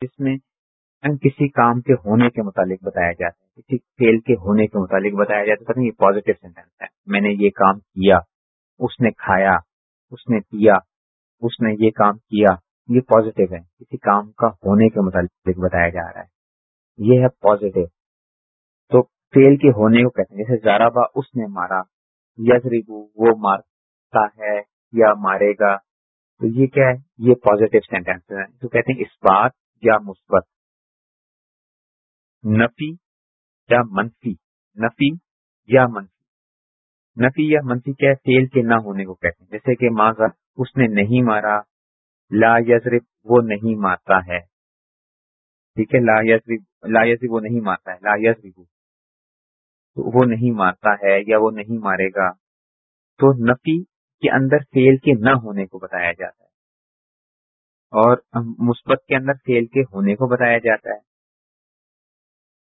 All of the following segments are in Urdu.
جس میں کسی کام کے ہونے کے متعلق بتایا جاتا ہے، کسی فیل کے ہونے کے متعلق بتایا جاتا ہے یہ پازیٹو سینٹینس ہے۔ میں نے یہ کام کیا، اس نے کھایا، اس نے پیا، اس نے یہ کام کیا، یہ پازیٹو ہے۔ کسی کام کا ہونے کے متعلق بتایا جا رہا ہے۔ یہ ہے پازیٹو تو فیل کے ہونے کو کہتے ہیں، جیسے زارابا اس نے مارا یس وہ مارتا ہے یا مارے گا، تو یہ کیا ہے؟ یہ پازیٹو سینٹینس ہے۔ تو کہتے ہیں اس بات یا مثبت؟ نفی یا منفی؟ نفی یا منفی؟ نفی یا منفی کیا ہے؟ فیل کے نہ ہونے کو کہتے ہیں۔ جیسے کہ ماں اس نے نہیں مارا، لا یزرف وہ نہیں مارتا ہے۔ ٹھیک ہے، لا یزرف لا یزرف وہ نہیں مارتا ہے۔ لا یزرف وہ نہیں مارتا ہے یا وہ نہیں مارے گا۔ تو نفی کے اندر فیل کے نہ ہونے کو بتایا جاتا ہے۔ اور مثبت کے اندر فیل کے ہونے کو بتایا جاتا ہے۔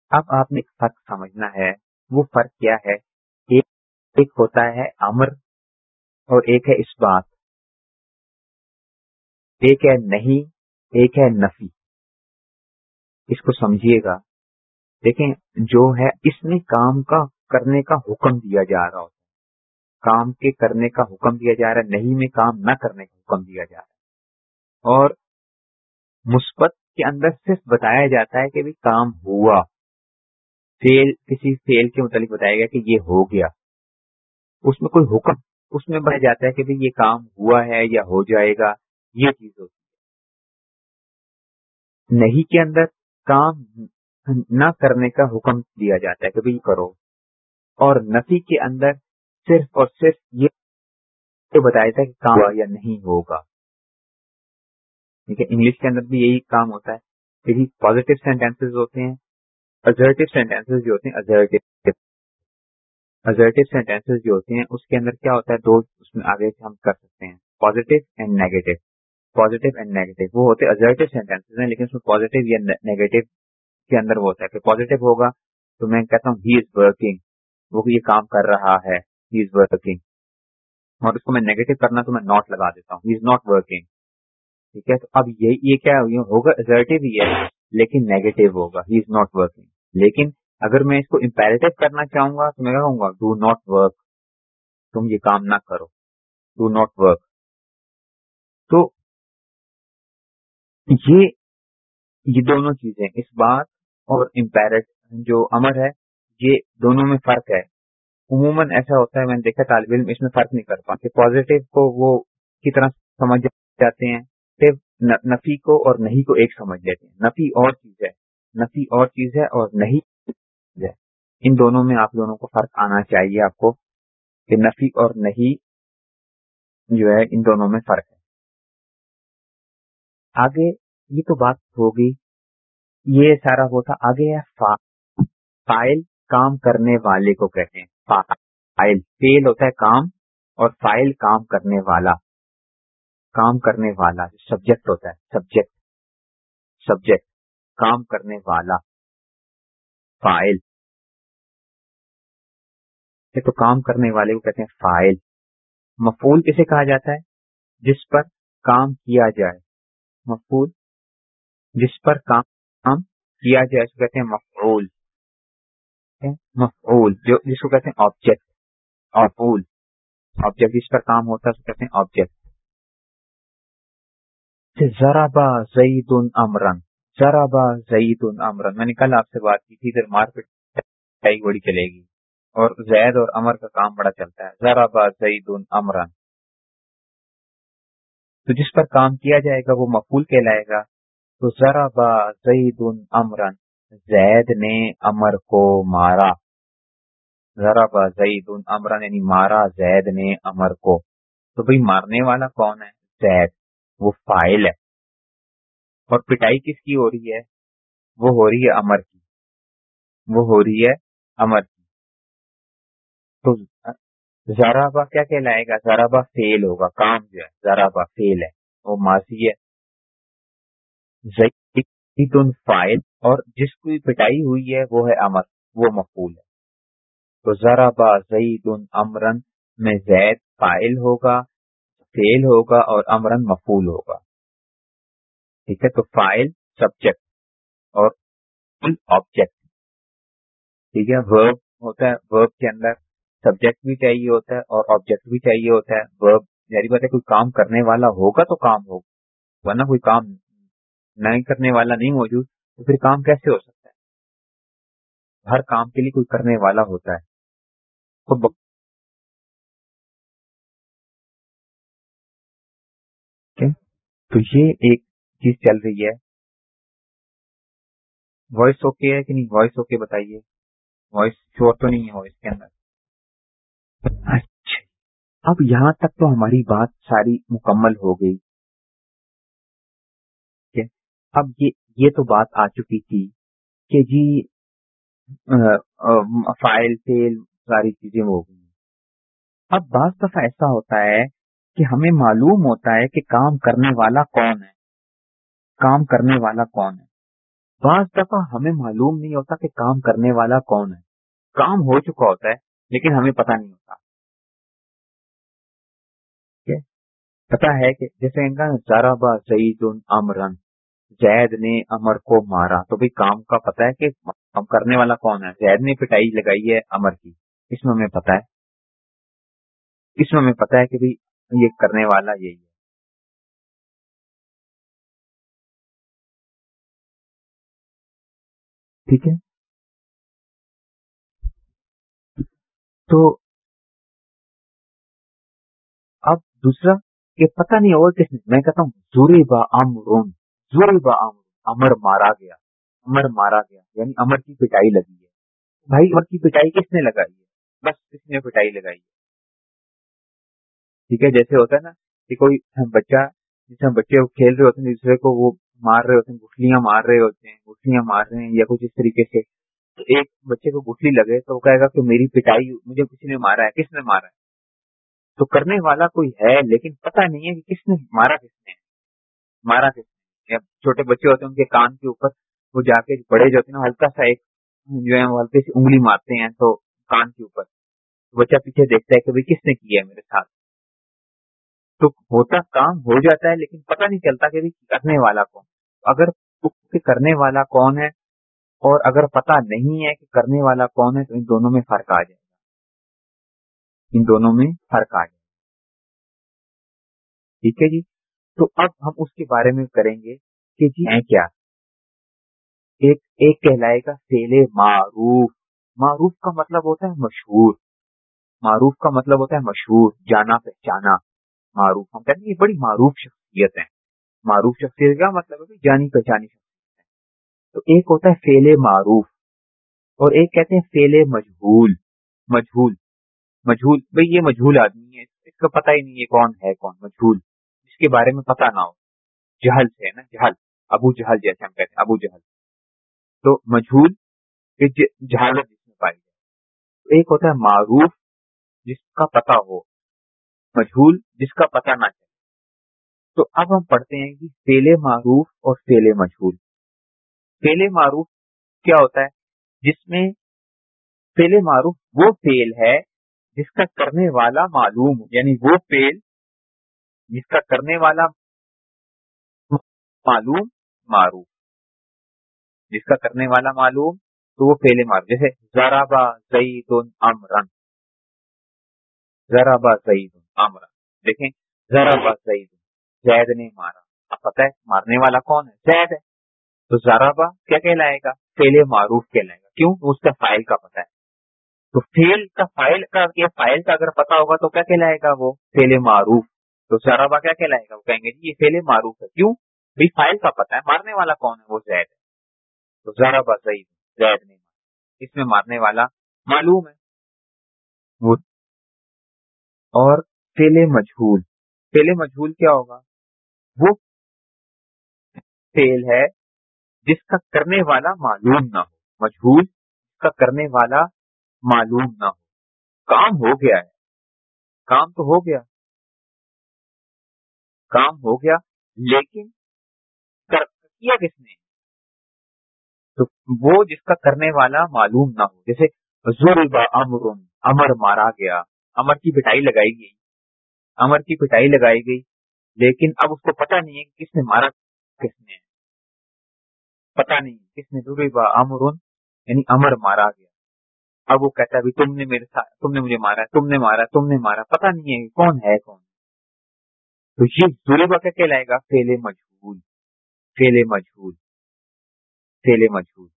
اب آپ نے ایک فرق سمجھنا ہے۔ وہ فرق کیا ہے؟ ایک ہوتا ہے امر اور ایک ہے اس بات۔ ایک ہے نہیں، ایک ہے نفی۔ اس کو سمجھیے گا۔ دیکھیں، جو ہے اس میں کام کا کرنے کا حکم دیا جا رہا ہوتا ہے۔ کام کے کرنے کا حکم دیا جا رہا ہے، نہیں میں کام نہ کرنے کا حکم دیا جا رہا ہے۔ اور مثبت کے اندر صرف بتایا جاتا ہے کہ بھی کام ہوا۔ فیل، کسی فیل کے متعلق بتایا گیا کہ یہ ہو گیا۔ اس میں کوئی حکم، اس میں بڑھ جاتا ہے کہ یہ کام ہوا ہے یا ہو جائے گا، یہ چیز ہوتی ہے۔ نہیں کے اندر کام نہ کرنے کا حکم دیا جاتا ہے کہ بھائی کرو۔ اور نفی کے اندر صرف اور صرف یہ بتایا تھا کہ کام ہوا یا نہیں ہوگا۔ ٹھیک ہے؟ انگلش کے اندر بھی یہی کام ہوتا ہے۔ کہ پازیٹو سینٹینس ہوتے ہیں ازرٹیو سینٹینس جو ہوتے ہیں ازرٹیو ازرٹیو سینٹینس جو ہوتے ہیں، اس کے اندر کیا ہوتا ہے؟ دو اس میں آگے سے ہم کر سکتے ہیں۔ Positive and negative positive and negative وہ ہوتے ہیں ازرٹیو سینٹینس ہیں، لیکن اس میں پازیٹو یا نیگیٹو کے اندر وہ ہوتا ہے۔ کہ پازیٹو ہوگا تو میں کہتا ہوں ہی از ورکنگ وہ یہ کام کر رہا ہے۔ ہی از ورکنگ اور اس کو میں نیگیٹو کرنا تو میں ناٹ لگا دیتا ہوں۔ ہی از ناٹ ورکنگ ٹھیک ہے؟ تو اب یہ یہ کیا ہوگا؟ ازرٹیو ہی ہے، لیکن نیگیٹو ہوگا ہی از ناٹ ورکنگ لیکن اگر میں اس کو امپیریٹو کرنا چاہوں گا، تو میں کہوں گا؟ ڈو ناٹ ورک تم یہ کام نہ کرو. ڈو ناٹ ورک تو یہ یہ دونوں چیزیں اس بات اور امپیرٹ جو امر ہے، یہ دونوں میں فرق ہے۔ عموماً ایسا ہوتا ہے، میں نے دیکھا طالب علم اس میں فرق نہیں کر پاتے۔ پازیٹو کو وہ کی طرح سمجھ جاتے ہیں نفی کو اور نہیں کو ایک سمجھ لیتے ہیں۔ نفی اور چیز ہے۔ نفی اور چیز ہے اور نہیں ہے۔ ان دونوں میں آپ دونوں کو فرق آنا چاہیے آپ کو کہ نفی اور نہیں جو ہے، ان دونوں میں فرق ہے۔ آگے یہ تو بات ہوگی۔ یہ سارا ہوتا آگے ہے فائل کام کرنے والے کو کہتے ہیں۔ فائل، فیل ہوتا ہے کام اور فائل کام کرنے والا۔ کام کرنے والا جو سبجیکٹ ہوتا ہے سبجیکٹ سبجیکٹ کام کرنے والا فائل تو کام کرنے والے کو کہتے ہیں فائل مفول کسے کہا جاتا ہے؟ جس پر کام کیا جائے۔ مفول جس پر کام کیا جائے، اس کو کہتے ہیں مفعول۔ مفعول، جو جس کو کہتے ہیں آبجیکٹ مفعول۔ آبجیکٹ جس پر کام ہوتا ہے، اس کو کہتے ہیں آبجیکٹ ذرا با زعید امرن ذرا با زعید امرن۔ میں نے کل آپ سے بات کی تھی ادھر مارکیٹ بڑی چلے گی۔ اور زید اور امر کا کام بڑا چلتا ہے۔ ذرا با زعید امرن۔ تو جس پر کام کیا جائے گا، وہ مقبول کہلائے گا۔ تو ذرا با زعید امرن۔ زید نے امر کو مارا۔ ذرا با زعید امرن یعنی مارا زید نے امر کو۔ تو بھائی، مارنے والا کون ہے؟ زید۔ وہ فائل ہے۔ اور پٹائی کس کی ہو رہی ہے؟ وہ ہو رہی ہے امر کی۔ وہ ہو رہی ہے امر کی۔ تو زارابا کیا کہلائے گا؟ زارابا فیل ہوگا، کام جو ہے زارابا فیل ہے، وہ ماضی ہے۔ فائل اور جس کی پٹائی ہوئی ہے، وہ ہے امر، وہ مقبول ہے۔ تو زارابا زید امرن میں زید فائل ہوگا فیل ہوگا اور امرن مفول ہوگا۔ ٹھیک ہے، تو فائل سبجیکٹ اور فل آبجیکٹ۔ ٹھیک ہے ورب ہوتا ہے ورب کے اندر سبجیکٹ بھی چاہیے ہوتا ہے اور آبجیکٹ بھی چاہیے ہوتا ہے۔ ورب یعنی بات ہے کوئی کام کرنے والا ہوگا تو کام ہوگا، ورنہ کوئی کام نہیں کرنے والا نہیں موجود، تو پھر کام کیسے ہو سکتا ہے؟ ہر کام کے لیے کوئی کرنے والا ہوتا ہے۔ تو تو یہ ایک چیز چل رہی ہے۔ وائس اوکے ہے کہ نہیں؟ وائس اوکے بتائیے۔ وائس شور تو نہیں ہے وائس کے اندر۔ اچھا۔ اب یہاں تک تو ہماری بات ساری مکمل ہو گئی۔ اب یہ یہ تو بات آ چکی تھی کہ جی فائل، فیل، ساری چیزیں ہو گئی۔ اب بعض دفعہ ایسا ہوتا ہے کہ ہمیں معلوم ہوتا ہے کہ کام کرنے والا کون ہے۔ کام کرنے والا کون ہے۔ بعض دفعہ ہمیں معلوم نہیں ہوتا کہ کام کرنے والا کون ہے۔ کام ہو چکا ہوتا ہے، لیکن ہمیں پتا نہیں ہوتا۔ پتا ہے؟ کہ جیسے ان کا زارا با سعید امرن زید نے امر کو مارا، تو بھائی کام کا پتا ہے کہ کام کرنے والا کون ہے۔ زید نے پٹائی لگائی ہے امر کی۔ اس میں ہمیں پتا ہے۔ اس میں ہمیں پتا ہے کہ یہ کرنے والا یہی ہے۔ ٹھیک ہے۔ تو اب دوسرا کہ پتہ نہیں اور کس نے، میں کہتا ہوں زوری با امرون زوری با امر امر مارا گیا، امر مارا گیا یعنی امر کی پٹائی لگی ہے۔ بھائی، امر کی پٹائی کس نے لگائی ہے؟ بس کس نے پٹائی لگائی ہے؟ ٹھیک ہے، جیسے ہوتا ہے نا کہ کوئی بچہ، جیسے بچے کھیل رہے ہوتے ہیں، دوسرے کو وہ مار رہے ہوتے ہیں گٹلیاں مار رہے ہوتے ہیں گٹلیاں مار رہے ہیں یا کچھ اس طریقے سے۔ تو ایک بچے کو گٹلی لگے تو وہ کہے گا کہ میری پٹائی مجھے کسی نے مارا ہے، کس نے مارا ہے؟ تو کرنے والا کوئی ہے، لیکن پتہ نہیں ہے کہ کس نے مارا کس نے۔ مارا کس نے۔ چھوٹے بچے ہوتے ہیں، ان کے کان کے اوپر وہ جا کے بڑے جو ہوتے ہیں، ہلکا سا ایک جو ہے، وہ ہلکی سی انگلی مارتے ہیں تو کان کے اوپر۔ بچہ پیچھے دیکھتا ہے کہ بھائی کس نے کیا ہے میرے ساتھ؟ تو ہوتا کام ہو جاتا ہے، لیکن پتہ نہیں چلتا کہ کرنے والا کون اگر کرنے والا کون ہے اور اگر پتا نہیں ہے کہ کرنے والا کون ہے، تو ان دونوں میں فرق آ جائے گا۔ ان دونوں میں فرق آ جائے گا۔ ٹھیک ہے جی؟ تو اب ہم اس کے بارے میں کریں گے کہ جی ہے کیا۔ ایک ایک کہلائے گا سیلے معروف۔ معروف کا مطلب ہوتا ہے مشہور۔ معروف کا مطلب ہوتا ہے مشہور، جانا پہچانا۔ معروف، ہم کہتے ہیں یہ بڑی معروف شخصیت ہے معروف شخصیت کا مطلب ہے جانی پہچانی شخصیت ہے۔ تو ایک ہوتا ہے فیل معروف اور ایک کہتے ہیں فیل مجھول مجھول مجھول بھائی یہ مجھول آدمی ہے، اس کا پتہ ہی نہیں ہے کون ہے، کون مجھول جس کے بارے میں پتہ نہ ہو۔ جہل سے نا، جہل، ابو جہل جیسے ہم کہتے ہیں، ابو جہل۔ تو مجھول جہالت جس میں پائی جائے۔ ایک ہوتا ہے معروف جس کا پتہ ہو۔ مجھول جس کا پتہ نہ چلے۔ تو اب ہم پڑھتے ہیں کہ فیل معروف اور فیل مجھول۔ فیل معروف کیا ہوتا ہے؟ جس میں فیل معروف وہ فیل ہے جس کا کرنے والا معلوم ہو یعنی وہ فیل جس کا کرنے والا معلوم معروف۔ جس کا کرنے والا معلوم تو وہ فیل معروف۔ جیسے ذرا با زعید امرن۔ ذرا با زعید امرن دیکھیں، ذرا با زعید زید نے مارا۔ اب پتہ ہے مارنے والا کون ہے؟ زید ہے۔ تو زارابا کیا کہلائے گا؟ فیل معروف کہلائے گا۔ کیوں؟ اس کا فائل کا پتہ ہے۔ تو فیل کا فائل کا یا فائل کا اگر پتا ہوگا تو کیا کہلائے گا وہ؟ فیل معروف۔ تو زارابا کیا کہلائے گا؟ وہ کہیں گے جی یہ فیل معروف ہے۔ کیوں؟ بھائی، فائل کا پتہ ہے۔ مارنے والا کون ہے؟ وہ زید ہے۔ تو زارابا صحیح زید نے مارا۔ اس میں مارنے والا معلوم ہے۔ وہ اور فیل مجھول فیل مجھول کیا ہوگا وہ فیل ہے جس کا کرنے والا معلوم نہ ہو مجھول جس کا کرنے والا معلوم نہ ہو کام ہو گیا ہے کام تو ہو گیا کام ہو گیا لیکن کیا کس نے تو وہ جس کا کرنے والا معلوم نہ ہو جیسے ضرور امر امر مارا گیا امر کی پٹائی لگائی گئی امر کی پٹائی لگائی گئی، لیکن اب اس کو پتا نہیں ہے کہ کس نے مارا، کس نے پتا نہیں کس نے ضروری با امر یعنی امر مارا گیا۔ اب وہ کہتا ہے، تم نے میرے ساتھ، تم نے مجھے مارا، تم نے مارا، تم نے مارا پتا نہیں ہے کون ہے، کون تو یہ ضروری کیا کہلائے گا فیل مجھول فیل مجھول فیل مجھول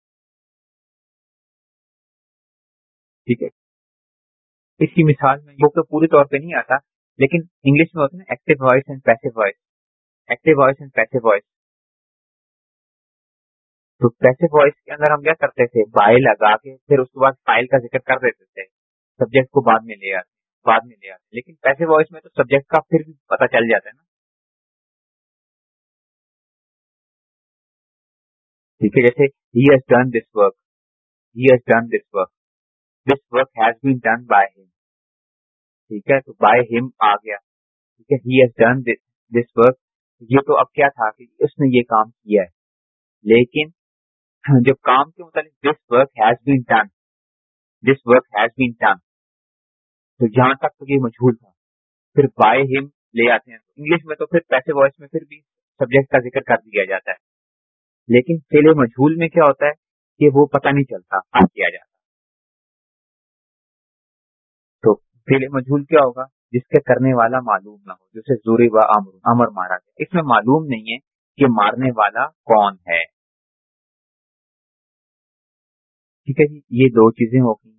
ٹھیک ہے۔ اس کی مثال میں جو کہ پوری طور پہ نہیں آتا لیکن انگلش میں ہوتا ہے نا active voice and passive voice active voice and passive voice تو پیسو وائس کے اندر ہم کیا کرتے تھے؟ بائی لگا کے پھر اس کے بعد فائل کا ذکر کر دیتے تھے۔ سبجیکٹ کو بعد میں لے آتے بعد میں لے آتے لیکن پیسو وائس میں تو سبجیکٹ کا پھر بھی پتا چل جاتا ہے نا۔ ٹھیک ہے، جیسے he has done this work he has done this work this work has been done by ہم ٹھیک ہے، تو بائی ہم آ گیا۔ ٹھیک ہے he has done this work یہ تو اب کیا تھا کہ اس نے یہ کام کیا ہے۔ لیکن جب کام کے متعلق this work has been done this work has been done تو جہاں تک تو یہ مجھول تھا۔ پھر بائی ہم لے آتے ہیں۔ انگلش میں تو پھر پیسے وائس میں پھر بھی سبجیکٹ کا ذکر کر دیا جاتا ہے۔ لیکن فیل مجھول میں کیا ہوتا ہے کہ وہ پتہ نہیں چلتا کیا جاتا فیل مجھول کیا ہوگا؟ جس کے کرنے والا معلوم نہ ہو، جسے زوری و امر امر مارا گیا۔ اس میں معلوم نہیں ہے کہ مارنے والا کون ہے۔ ٹھیک ہے جی یہ دو چیزیں ہو گئی۔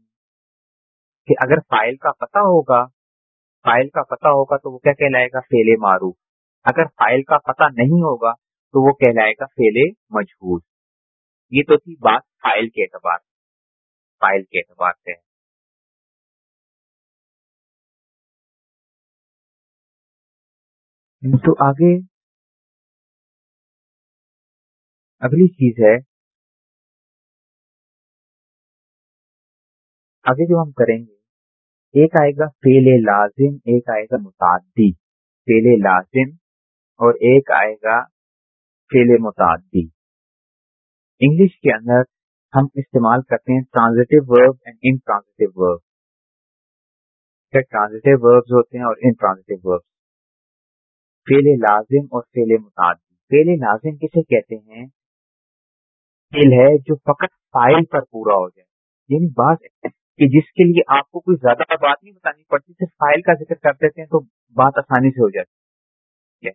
کہ اگر فائل کا پتہ ہوگا، فائل کا پتہ ہوگا تو وہ کیا کہلائے گا؟ فیل معروف۔ اگر فائل کا پتہ نہیں ہوگا تو وہ کہلائے گا فیل مجھول۔ یہ تو تھی بات فائل کے اعتبار فائل کے اعتبار سے۔ تو آگے اگلی چیز ہے، آگے جو ہم کریں گے، ایک آئے گا فیل لازم، ایک آئے گا متعدی فیل لازم اور ایک آئے گا فیل متعدی۔ انگلش کے اندر ہم استعمال کرتے ہیں transitive verb and intransitive verb transitive verbs ہوتے ہیں اور ان ٹرانزٹیو وربز فیل لازم اور فیل متعدد فیل لازم کسے کہتے ہیں؟ فیل ہے جو فقط فائل پر پورا ہو جائے۔ یعنی بات کہ جس کے لیے آپ کو کوئی زیادہ بات نہیں بتانی پڑتی، صرف فائل کا ذکر کر دیتے ہیں تو بات آسانی سے ہو جاتی ہے۔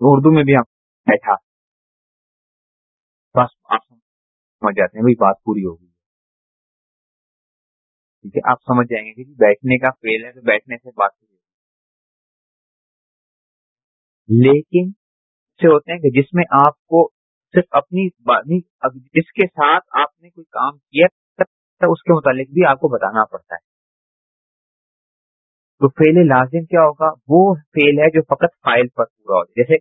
اردو میں بھی ہم بیٹھا۔ بس آپ سمجھ جاتے ہیں بھائی بات پوری ہو گئی۔ ٹھیک ہے، آپ سمجھ جائیں گے کہ جی بیٹھنے کا فیل ہے تو بیٹھنے سے بات پوری لیکن سے ہوتے ہیں کہ جس میں آپ کو صرف اپنی جس کے ساتھ آپ نے کوئی کام کیا اس کے متعلق بھی آپ کو بتانا پڑتا ہے۔ تو فیل لازم کیا ہوگا؟ وہ فیل ہے جو فقط فائل پر پورا ہوتا جیسے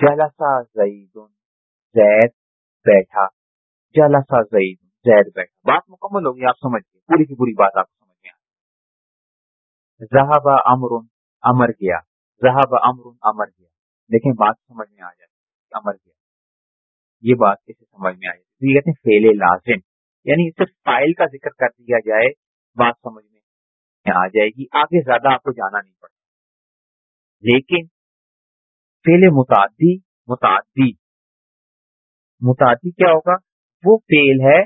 جلسا زید زید بیٹھا۔ جلسا زید زید بیٹھا۔ بات مکمل ہوگی آپ سمجھ گئے۔ پوری کی پوری بات آپ سمجھ میں آئی زہابا امر امر گیا۔ زہابا امر امر گیا۔ دیکھیں بات سمجھ میں آ جاتی امر کیا یہ بات اسے سمجھ میں آ جاتی کہتے ہیں فیل لازم۔ یعنی صرف فائل کا ذکر کر دیا جائے، بات سمجھ میں آ جائے گی۔ آگے زیادہ آپ کو جانا نہیں پڑتا۔ لیکن فیل متعدی متعدی۔ متعدی کیا ہوگا؟ وہ فیل ہے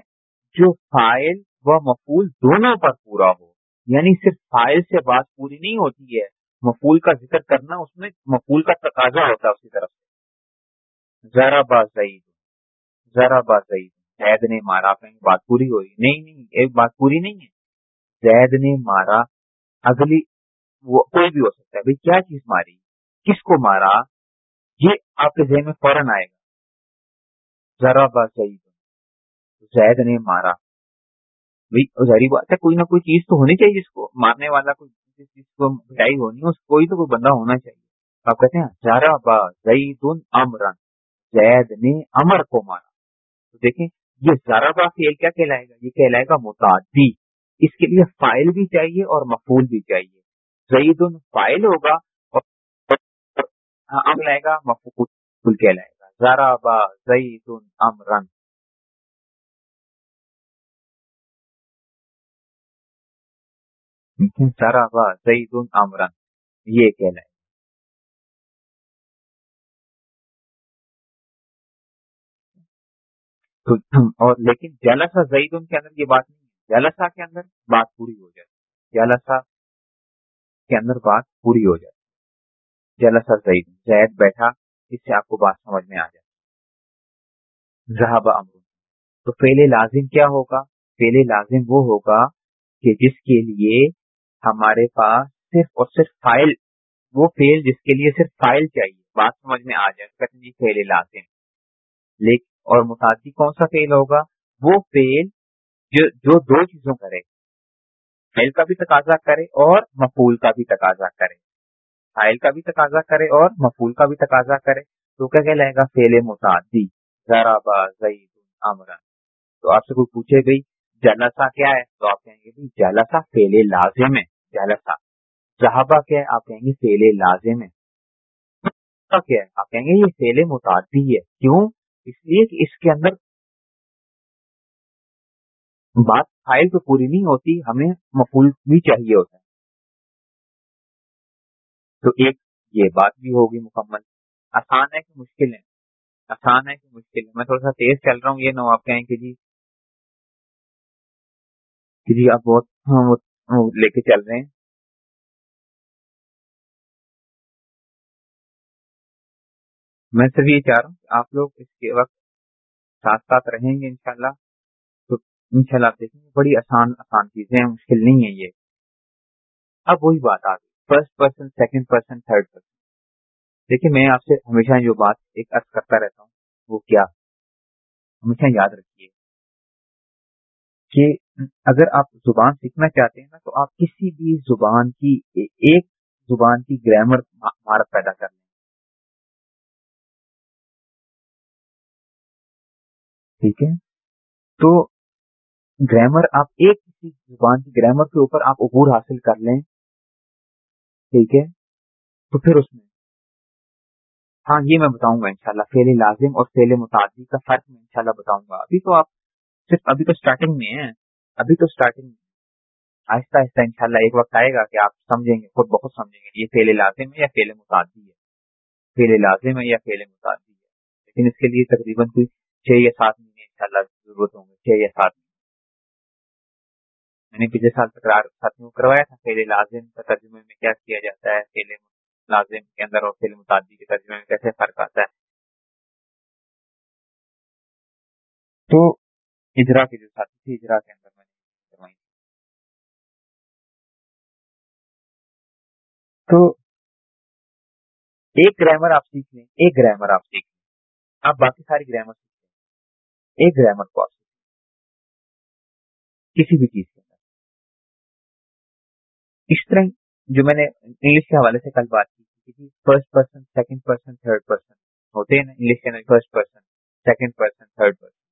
جو فائل و مفول دونوں پر پورا ہو۔ یعنی صرف فائل سے بات پوری نہیں ہوتی ہے۔ مفول کا ذکر کرنا، اس میں مفول کا تقاضا ہوتا ہے اس کی طرف سے ذرا باز ذرا باز زید نے مارا کہیں بات پوری ہوئی۔ نہیں نہیں ایک بات پوری نہیں ہے۔ زید نے مارا، اگلی وہ کوئی بھی ہو سکتا ہے۔ بھائی، کیا چیز ماری؟ کس کو مارا؟ یہ آپ کے ذہن میں فوراً آئے گا۔ ذرا باز زید نے مارا۔ بھائی ظاہری بات ہے، کوئی نہ کوئی چیز تو ہونی چاہیے جس کو مارنے والا کوئی جس چیز کو مٹائی ہونی ہے، اس کوئی تو کوئی بندہ ہونا چاہیے۔ آپ کہتے ہیں ذرا با زید امرن، زید نے امر کو مارا۔ تو دیکھیں، یہ ذرا با فیل کیا کہلائے گا؟ یہ کہلائے گا متعدی۔ اس کے لیے فائل بھی چاہیے اور مفول بھی چاہیے۔ زید فائل ہوگا اور امر لائے گا مفول کہلائے گا۔ ذرا با زید امرن۔ زید امرن یہ کہلائے تو اور لیکن جلسا زعید ان کے اندر یہ بات نہیں ہے۔ جلسا کے اندر بات پوری ہو جائے۔ جلسا کے اندر بات پوری ہو جائے۔ جلسا زعید زید بیٹھا، اس سے آپ کو بات سمجھ میں آ جائے۔ زہاب امر تو فیل لازم کیا ہوگا؟ فیل لازم وہ ہوگا کہ جس کے لیے ہمارے پاس صرف اور صرف فائل، وہ فیل جس کے لیے صرف فائل چاہیے، بات سمجھ میں آ جائے، کتنی فیل لازم لیکن، اور متعدی کون سا فیل ہوگا؟ وہ فیل جو جو دو چیزوں کرے۔ فیل کا بھی تقاضا کرے اور مفول کا بھی تقاضا کرے۔ فائل کا بھی تقاضا کرے اور مفول کا بھی تقاضا کرے۔ تو کیا کہ لائے گا؟ فیل متعدی۔ ذرا زعید امرن تو آپ سے کوئی پوچھے گئی جلسا کیا ہے؟ تو آپ کہیں گے جلسا فیل لازم ہے۔ جلسا صحابہ کیا ہے آپ کہیں گے فیل لازم ہے کیا ہے آپ کہیں گے یہ فیل متعدی ہے۔ کیوں؟ اس لیے کہ اس کے اندر بات فائل تو پوری نہیں ہوتی، ہمیں مفول بھی چاہیے ہوتا ہے۔ تو ایک یہ بات بھی ہوگی مکمل۔ آسان ہے کہ مشکل ہے۔ آسان ہے کہ مشکل ہے۔ میں تھوڑا سا تیز چل رہا ہوں، یہ نو آپ کہیں کہ جی کہ جی آپ بہت ہاں، لے کے چل رہے ہیں۔ میں صرف یہ چاہ رہا ہوں کہ آپ لوگ اس کے وقت ساتھ ساتھ رہیں گے انشاءاللہ۔ تو انشاءاللہ آپ دیکھیں گے، بڑی آسان آسان چیزیں ہیں، مشکل نہیں ہے یہ۔ اب وہی بات آ گئی۔ First person second person third person دیکھیے میں آپ سے ہمیشہ جو بات ایک ارض کرتا رہتا ہوں، وہ کیا؟ ہمیشہ یاد رکھیے کہ اگر آپ زبان سیکھنا چاہتے ہیں نا، تو آپ کسی بھی زبان کی، ایک زبان کی گرامر مہارت پیدا کر لیں۔ ٹھیک ہے؟ تو گرامر، آپ ایک کسی زبان کی گرامر کے اوپر آپ عبور حاصل کر لیں۔ ٹھیک ہے؟ تو پھر اس میں ہاں یہ میں بتاؤں گا انشاءاللہ فیل لازم اور فیل متعدی کا فرق میں انشاءاللہ بتاؤں گا۔ ابھی تو آپ صرف، ابھی تو اسٹارٹنگ میں ہیں۔ ابھی تو اسٹارٹنگ میں آہستہ آہستہ انشاءاللہ ایک وقت آئے گا کہ آپ سمجھیں گے، خود بہت سمجھیں گے یہ فیل لازم ہے یا فیل متعدی ہے۔ فیل لازم ہے یا فیل متعدی ہے۔ لیکن اس کے لیے تقریباً کوئی چھ یا سات مہینے ان شاء ضرورت ہوں گے، چھ یا سات مہینے۔ میں نے پچھلے سال تکرار ساتھیوں کو کروایا تھا فیل لازم کا ترجمے میں کیا کیا جاتا ہے فیل لازم کے اندر اور فیل متعدی کے ترجمے میں کیسے فرق آتا ہے۔ تو اجرا کے جو ساتھی تھے، اجرا کے اندر تو ایک گرامر آپ سیکھ لیں، ایک گرامر آپ سیکھ لیں۔ آپ باقی ساری گرامر ایک گرامر کو آپ کسی بھی چیز کے اندر۔ اس طرح جو میں نے انگلش کے حوالے سے کل بات کی تھی first person second person third person ہوتے ہیں نا۔ انگلش کے اندر first person second person third person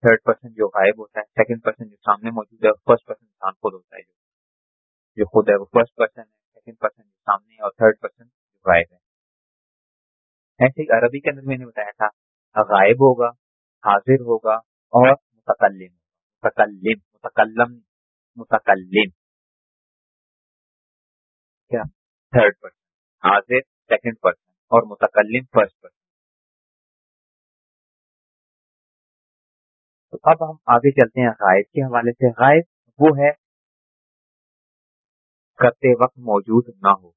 third person جو غائب ہوتا ہے سیکنڈ پرسن جو سامنے موجود ہے فرسٹ پرسن انسان خود ہوتا ہے جو۔ خود ہے، وہ فرسٹ پرسن ہے۔ سیکنڈ پرسن جو سامنے اور تھرڈ پرسن جو غائب ہے۔ ایسے عربی کے اندر میں نے بتایا تھا، غائب ہوگا، حاضر ہوگا اور متکلم متکلم متکلم متکلم۔ کیا؟ تھرڈ پرسن حاضر سیکنڈ پرسن اور متکلم فرسٹ پرسن تو اب ہم آگے چلتے ہیں غائب کے حوالے سے۔ غائب وہ ہے کرتے وقت موجود نہ ہو۔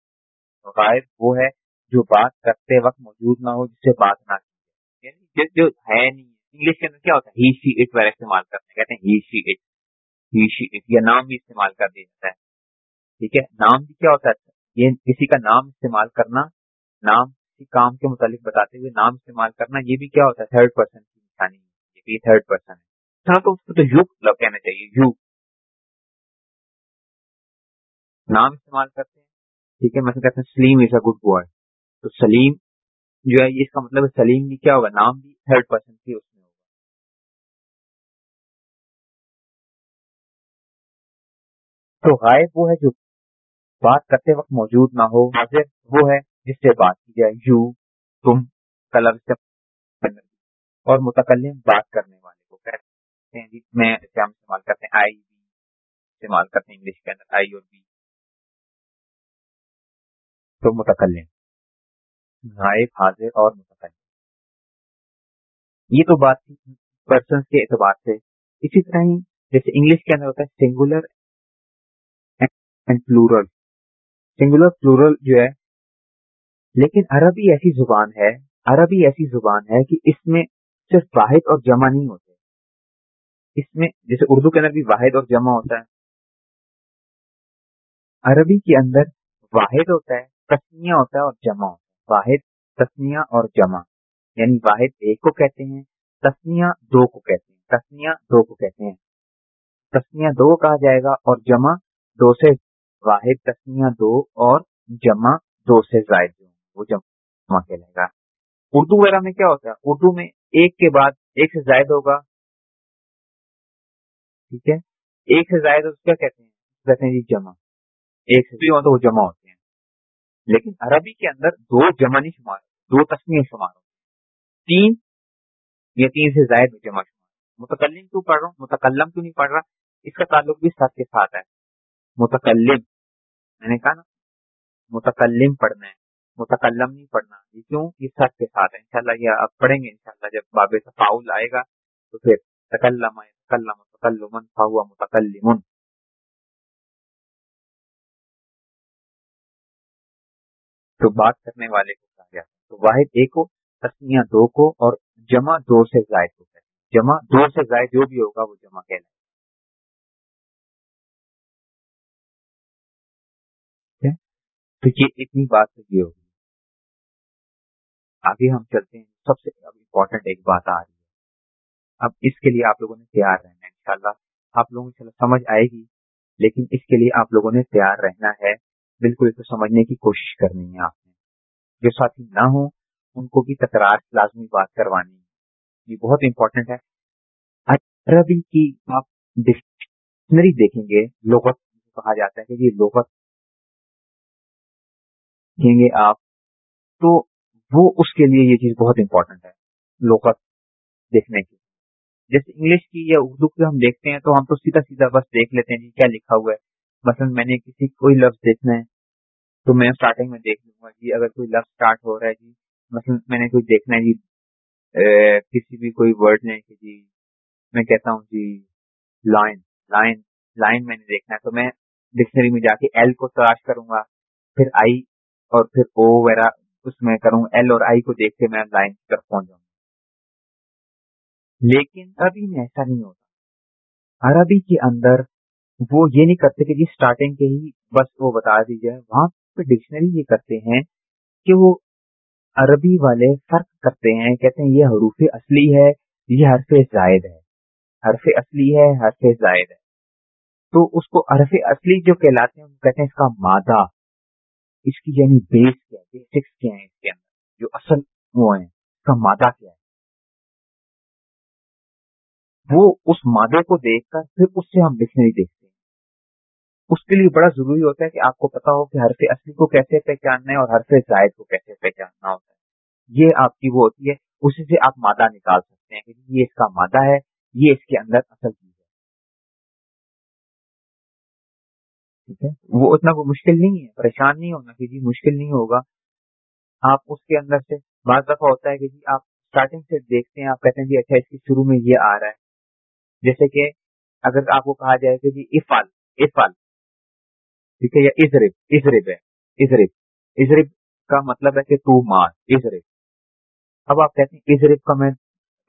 غائب وہ ہے جو بات کرتے وقت موجود نہ ہو جس سے بات نہ کی یعنی جو ہے نہیں انگلش کے اندر کیا ہوتا ہے؟ ہی سی اٹ وغیرہ استعمال کرتے ہیں۔ کہتے ہیں ہی see it he see it یا نام بھی استعمال کر دیا جاتا ہے۔ ٹھیک ہے؟ نام بھی کیا ہوتا ہے؟ یہ کسی کا نام استعمال کرنا، نام کسی کام کے متعلق بتاتے ہوئے نام استعمال کرنا، یہ بھی کیا ہوتا ہے؟ تھرڈ پرسن کی نشانی۔ یہ بھی تھرڈ پرسن ہے۔ اچھا، تو اس کو تو یو لو کہنا چاہیے یو نام استعمال کرتے ہیں، ٹھیک ہے، مثلا کہتے ہیں سلیم از اے گڈ بوائے تو سلیم جو ہے اس کا مطلب سلیم بھی کیا ہوگا؟ نام بھی تھرڈ پرسن کی اس تو غائب وہ ہے جو بات کرتے وقت موجود نہ ہو حاضر وہ ہے جس سے بات کی جائے یو تم کلر اور متکلم بات کرنے والے کو کہتے ہیں جی میں ہم استعمال کرتے ہیں آئی بی استعمال کرتے ہیں انگلش کے اندر آئی اور بی تو متکلم۔ غائب، حاضر اور متقل یہ تو بات تھی پرسنس کے اعتبار سے۔ اسی طرح ہی جیسے انگلش کے اندر ہوتا ہے singular and plural singular plural جو ہے، لیکن عربی ایسی زبان ہے، عربی ایسی زبان ہے کہ اس میں صرف واحد اور جمع نہیں ہوتے۔ اس میں جیسے اردو کے اندر بھی واحد اور جمع ہوتا ہے۔ عربی کے اندر واحد ہوتا ہے تسنیہ ہوتا ہے اور جمع ہوتا ہے۔ واحد، تسنیہ اور جمع۔ یعنی واحد ایک کو کہتے ہیں، تسنیہ دو کو کہتے ہیں۔ تسنیہ دو کو کہتے ہیں۔ تسنیہ دو کہا جائے گا اور جمع دو سے واحد، تسنیہ دو اور جمع دو سے زائد جو وہ جمع کہلائے گا۔ اردو وغیرہ میں کیا ہوتا ہے؟ اردو میں ایک کے بعد ایک سے زائد ہوگا۔ ٹھیک ہے؟ ایک سے زائد کیا کہتے ہیں؟ کہتے ہیں جی جمع۔ ایک سے ہو تو وہ جمع ہوتا لیکن عربی کے اندر دو جمع نہیں شمار دو تسنی شمار تین یا تین سے زائد جمع شمار متکلم کیوں پڑھ رہا ہوں؟ متکلم کیوں نہیں پڑھ رہا؟ اس کا تعلق بھی ساتھ کے ساتھ ہے۔ متکلم، میں نے کہا نا، متکلم پڑھنا ہے۔ متکلم نہیں پڑھنا۔ یہ کیوں؟ یہ ساتھ کے ساتھ ہے۔ انشاءاللہ یہ آپ پڑھیں گے۔ انشاءاللہ جب باب تفاؤل آئے گا تو پھر تکلم تکلم تکلم فاؤ متکلم۔ تو بات کرنے والے کو کہا جاتا ہے، تو واحد ایک کو تسمیا دو کو اور جمع دو سے زائد ہوتا ہے۔ جمع دو سے زائد جو بھی ہوگا وہ جمع کہنا تو یہ اتنی بات تو یہ ہوگی۔ آگے ہم چلتے ہیں۔ سب سے اب امپورٹنٹ ایک بات آ رہی ہے۔ اب اس کے لیے آپ لوگوں نے تیار رہنا ہے، انشاءاللہ۔ آپ لوگوں کو سمجھ آئے گی، لیکن اس کے لیے آپ لوگوں نے تیار رہنا ہے۔ بالکل اس کو سمجھنے کی کوشش کرنی ہے آپ نے۔ جو ساتھی نہ ہوں، ان کو بھی تکرار لازمی بات کروانی ہے۔ یہ بہت امپورٹنٹ ہے۔ عربی کی آپ ڈکشنری دیکھیں گے، لغت کہا جاتا ہے کہ یہ لغت دیکھیں گے آپ۔ تو وہ اس کے لیے یہ چیز بہت امپورٹنٹ ہے، لغت دیکھنے کی جیسے انگلش کی یا اردو کی ہم دیکھتے ہیں تو ہم تو سیدھا سیدھا بس دیکھ لیتے ہیں کیا لکھا ہوا ہے۔ مثلا میں نے کسی کوئی لفظ دیکھنا ہے تو میں اسٹارٹنگ میں دیکھ لوں گا جی اگر کوئی لفظ اسٹارٹ ہو رہا ہے جی مثلا میں نے کوئی دیکھنا ہے جی کسی بھی کوئی ورڈ نے کہ جی میں کہتا ہوں جی لائن لائن لائن میں نے دیکھنا ہے تو میں ڈکشنری میں جا کے ایل کو تلاش کروں گا، پھر آئی اور پھر او وغیرہ اس میں کروں ایل اور آئی کو دیکھ کے میں لائن کی طرف پہنچ جاؤں۔ گا لیکن ابھی میں ایسا نہیں ہوتا۔ عربی کے اندر وہ یہ نہیں کرتے کہ جی اسٹارٹنگ کے ہی بس وہ بتا دی جائے وہاں پہ ڈکشنری یہ کرتے ہیں کہ وہ عربی والے فرق کرتے ہیں۔ کہتے ہیں یہ حروف اصلی ہے، یہ حرف زائد ہے۔ حرف اصلی ہے، حرف زائد ہے۔ تو اس کو حرف اصلی جو کہلاتے ہیں، وہ کہتے ہیں اس کا مادہ۔ اس کی یعنی بیس کیا ہے بیسکس کیا ہے اس کے اندر؟ جو اصل وہ ہیں، اس کا مادہ کیا ہے؟ وہ اس مادے کو دیکھ کر پھر اس سے ہم ڈکشنری دیکھتے اس کے لیے بڑا ضروری ہوتا ہے کہ آپ کو پتا ہو کہ حرف اصلی کو کیسے پہچاننا ہے اور حرف زائد کو کیسے پہچاننا ہوتا ہے۔ یہ آپ کی وہ ہوتی ہے، اسی سے آپ مادہ نکال سکتے ہیں یہ اس کا مادہ ہے، یہ اس کے اندر اصل چیز ہے۔ ٹھیک ہے؟ وہ اتنا کوئی مشکل نہیں ہے، پریشان نہیں ہونا کہ جی مشکل نہیں ہوگا۔ آپ اس کے اندر سے بعض دفعہ ہوتا ہے کہ جی آپ اسٹارٹنگ سے دیکھتے ہیں، آپ کہتے ہیں جی اچھا اس کے شروع میں یہ آ رہا ہے۔ جیسے کہ اگر آپ کو کہا جائے کہ جی افال افال ٹھیک ہے یا ازرب ازرب ہے ازرب ازرب کا مطلب ہے کہ تو مار ازرب اب آپ کہتے ہیں ازرب کا میں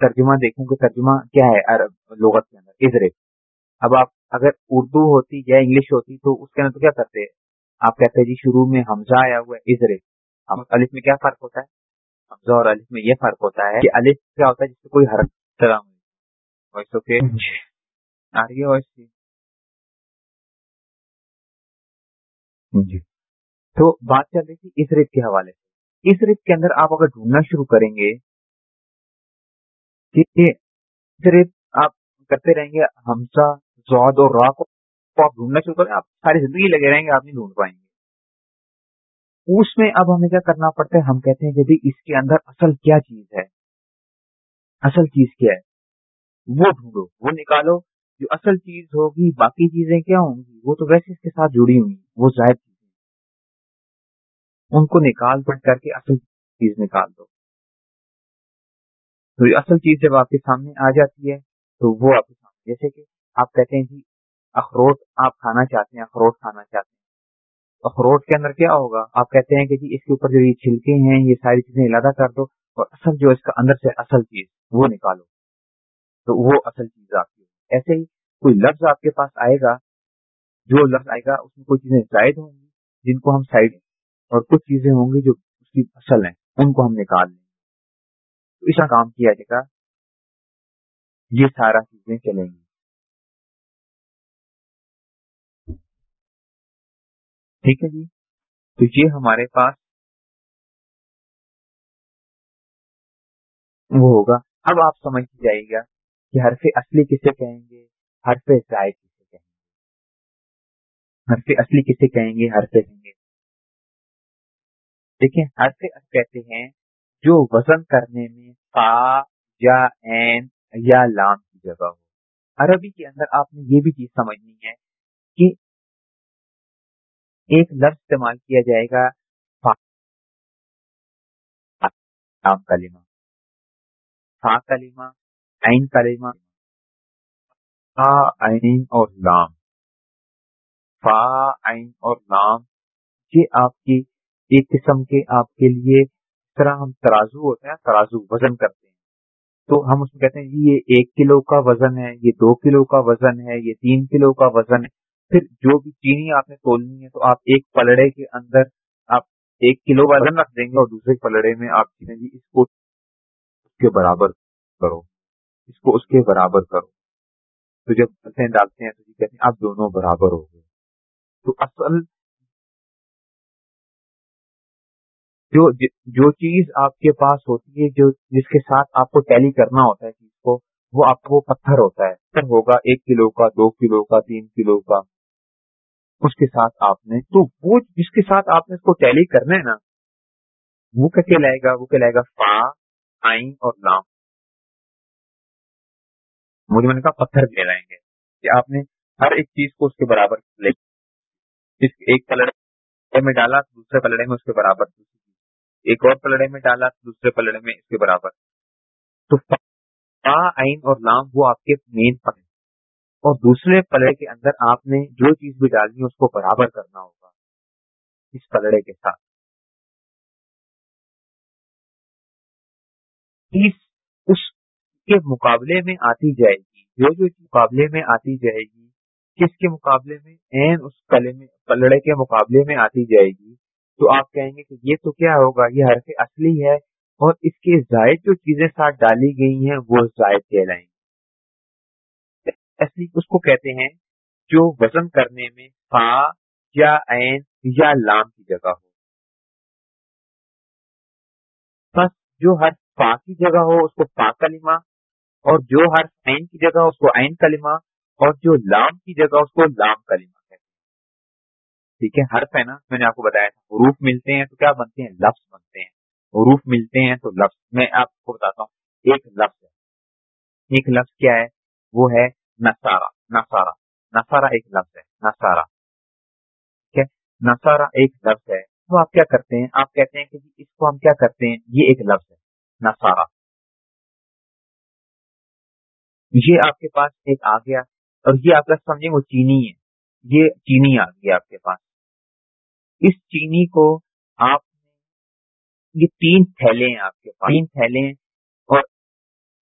ترجمہ دیکھوں کہ ترجمہ کیا ہے عرب لغت کے اندر ازرب اب آپ اگر اردو ہوتی یا انگلش ہوتی تو اس کے اندر کیا کرتے آپ کہتے ہیں جی شروع میں حمزہ آیا ہوا ہے ازرب الف میں کیا فرق ہوتا ہے؟ حمزہ اور الف میں یہ فرق ہوتا ہے کہ الف کیا ہوتا ہے جس سے کوئی حرکت سلام آ رہی ہے وائس جی۔ تو بات چل رہی تھی اس ریت کے حوالے سے۔ اس ریت کے اندر آپ اگر ڈھونڈنا شروع کریں گے اس ریت آپ کرتے رہیں گے ہمسا زود اور را کو آپ ڈھونڈنا شروع کریں آپ ساری زندگی لگے رہیں گے، آپ نہیں ڈھونڈ پائیں گے۔ اس میں اب ہمیں کیا کرنا پڑتا ہے؟ ہم کہتے ہیں کہ اس کے اندر اصل کیا چیز ہے؟ اصل چیز کیا ہے؟ وہ ڈھونڈو، وہ نکالو۔ جو اصل چیز ہوگی، باقی چیزیں کیا ہوں گی؟ وہ تو ویسے اس کے ساتھ جڑی ہوئی وہ ظاہر چیزیں ان کو نکال پٹ کر کے اصل چیز نکال دو۔ تو یہ اصل چیز جب آپ کے سامنے آ جاتی ہے، تو وہ آپ کے سامنے، جیسے کہ آپ کہتے ہیں جی اخروٹ آپ کھانا چاہتے ہیں، اخروٹ کھانا چاہتے ہیں۔ اخروٹ کے اندر کیا ہوگا؟ آپ کہتے ہیں کہ جی اس کے اوپر جو یہ چھلکے ہیں، یہ ساری چیزیں علادہ کر دو اور اصل جو اس کا اندر سے اصل چیز، وہ نکالو۔ تو وہ اصل چیز آپ کی ایسے ہی کوئی لفظ آپ کے پاس آئے گا، جو لفظ آئے گا، اس میں کوئی چیزیں زائد ہوں گی جن کو ہم سائڈ اور کچھ چیزیں ہوں گی جو اس کی اصل ہیں، ان کو ہم نکال لیں تو اس کا کام کیا جائے گا۔ یہ سارا چیزیں چلیں گی۔ ٹھیک ہے جی؟ تو یہ ہمارے پاس وہ ہوگا۔ اب آپ سمجھ جائے گا کہ حرف اصلی کسے کہیں گے، حرف زائد کسے کہیں گے۔ حرف اصلی کسے کہیں گے، حرف کہیں گے۔ دیکھیں، حرف کہتے ہیں جو وزن کرنے میں فا یا این یا لام کی جگہ ہو۔ عربی کے اندر آپ نے یہ بھی چیز سمجھنی ہے کہ ایک لفظ استعمال کیا جائے گا لام کلمہ۔ فا کلمہ عین کلمہ، فا عین اور لام۔ فا عین اور لام، یہ آپ کی ایک قسم کے آپ کے لیے طرح ہم ترازو ہوتے ہیں، ترازو وزن کرتے ہیں۔ تو ہم اس میں کہتے ہیں جی یہ ایک کلو کا وزن ہے، یہ دو کلو کا وزن ہے، یہ تین کلو کا وزن ہے۔ پھر جو بھی چینی آپ نے تولنی ہے، تو آپ ایک پلڑے کے اندر آپ ایک کلو وزن رکھ دیں گے اور دوسرے پلڑے میں آپ جی اس کو اس کے برابر کرو۔ اس کو اس کے برابر کرو۔ تو جب ڈالتے ہیں تو جی کہتے ہیں آپ دونوں برابر ہو گئے۔ تو اصل جو جی، جو چیز آپ کے پاس ہوتی ہے، جو جس کے ساتھ آپ کو ٹیلی کرنا ہوتا ہے چیز کو، وہ آپ کو پتھر ہوتا ہے۔ پتھر ہوگا ایک کلو کا، دو کلو کا، تین کلو کا۔ اس کے ساتھ آپ نے، تو وہ جس کے ساتھ آپ نے اس کو ٹیلی کرنا ہے نا، وہ کیا لائے گا؟ وہ کیا لائے گا فا، آئین اور لام۔ مجھے میں نے کہا پتھر لے لائیں گے کہ آپ نے ہر ایک چیز کو اس کے برابر لے ایک پلڑے میں ڈالا دوسرے پلڑے میں اس کے برابر۔ ایک اور پلڑے میں ڈالا دوسرے پلڑے میں اس کے برابر۔ تو فا عین اور لام وہ آپ کے مین پڑے اور دوسرے پلڑے کے اندر آپ نے جو چیز بھی ڈالنی ہے اس کو برابر کرنا ہوگا۔ اس پلڑے کے ساتھ۔ اس کے مقابلے میں آتی جائے گی۔ جو جو مقابلے میں آتی جائے گی، کس کے مقابلے میں؟ این اس پلڑے کے مقابلے میں آتی جائے گی۔ تو آپ کہیں گے کہ یہ تو کیا ہوگا؟ یہ حرف اصلی ہے اور اس کے زائد جو چیزیں ساتھ ڈالی گئی ہیں، وہ زائد کہلائیں اصلی اس کو کہتے ہیں جو وزن کرنے میں فا یا عین یا لام کی جگہ ہو۔ بس جو ہر فا کی جگہ ہو، اس کو فا کلمہ اور جو ہر عین کی جگہ اس کو عین کلمہ اور جو لام کی جگہ اس کو لام کلمہ ٹھیک ہے، حرف ہے نا، میں نے آپ کو بتایا تھا۔ حروف ملتے ہیں تو کیا بنتے ہیں؟ لفظ بنتے ہیں۔ حروف ملتے ہیں تو لفظ۔ میں آپ کو بتاتا ہوں، ایک لفظ ہے۔ ایک لفظ کیا ہے؟ وہ ہے نسارا نسارا نسارا ایک لفظ ہے۔ نسارا ٹھیک ہے نسارا ایک لفظ ہے۔ تو آپ کیا کرتے ہیں؟ آپ کہتے ہیں کہ جی اس کو ہم کیا کرتے ہیں؟ یہ ایک لفظ ہے۔ نسارا یہ آپ کے پاس ایک آ گیا اور یہ آپ کا سمجھیں وہ چینی ہے۔ یہ چینی آ گئی آپ کے پاس۔ اس چینی کو آپ یہ تین تھیلے ہیں آپ کے پاس۔ تین تھیلے ہیں اور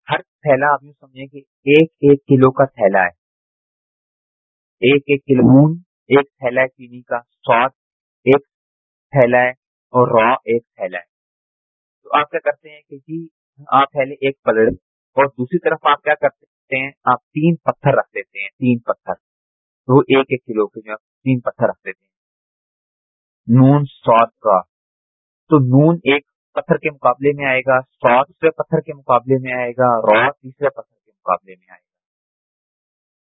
ہر تھیلا آپ یہ سمجھیں کہ ایک ایک کلو کا تھیلا ہے۔ ایک ایک کلو۔ مون ایک تھیلا ہے چینی کا۔ سواد، ایک تھیلا ہے اور را ایک تھیلا ہے۔ تو آپ کیا کرتے ہیں کہ جی آپ تھیلے ایک پلڑ اور دوسری طرف آپ کیا کرتے ہیں؟ آپ تین پتھر رکھ دیتے ہیں، تین پتھر۔ تو ایک ایک کلو کے جو تین پتھر رکھ دیتے ہیں۔ نون، سواد، کا۔ تو نون ایک پتھر کے مقابلے میں آئے گا، سواد دوسرے پتھر کے مقابلے میں آئے گا، رو تیسرے پتھر کے مقابلے میں آئے گا۔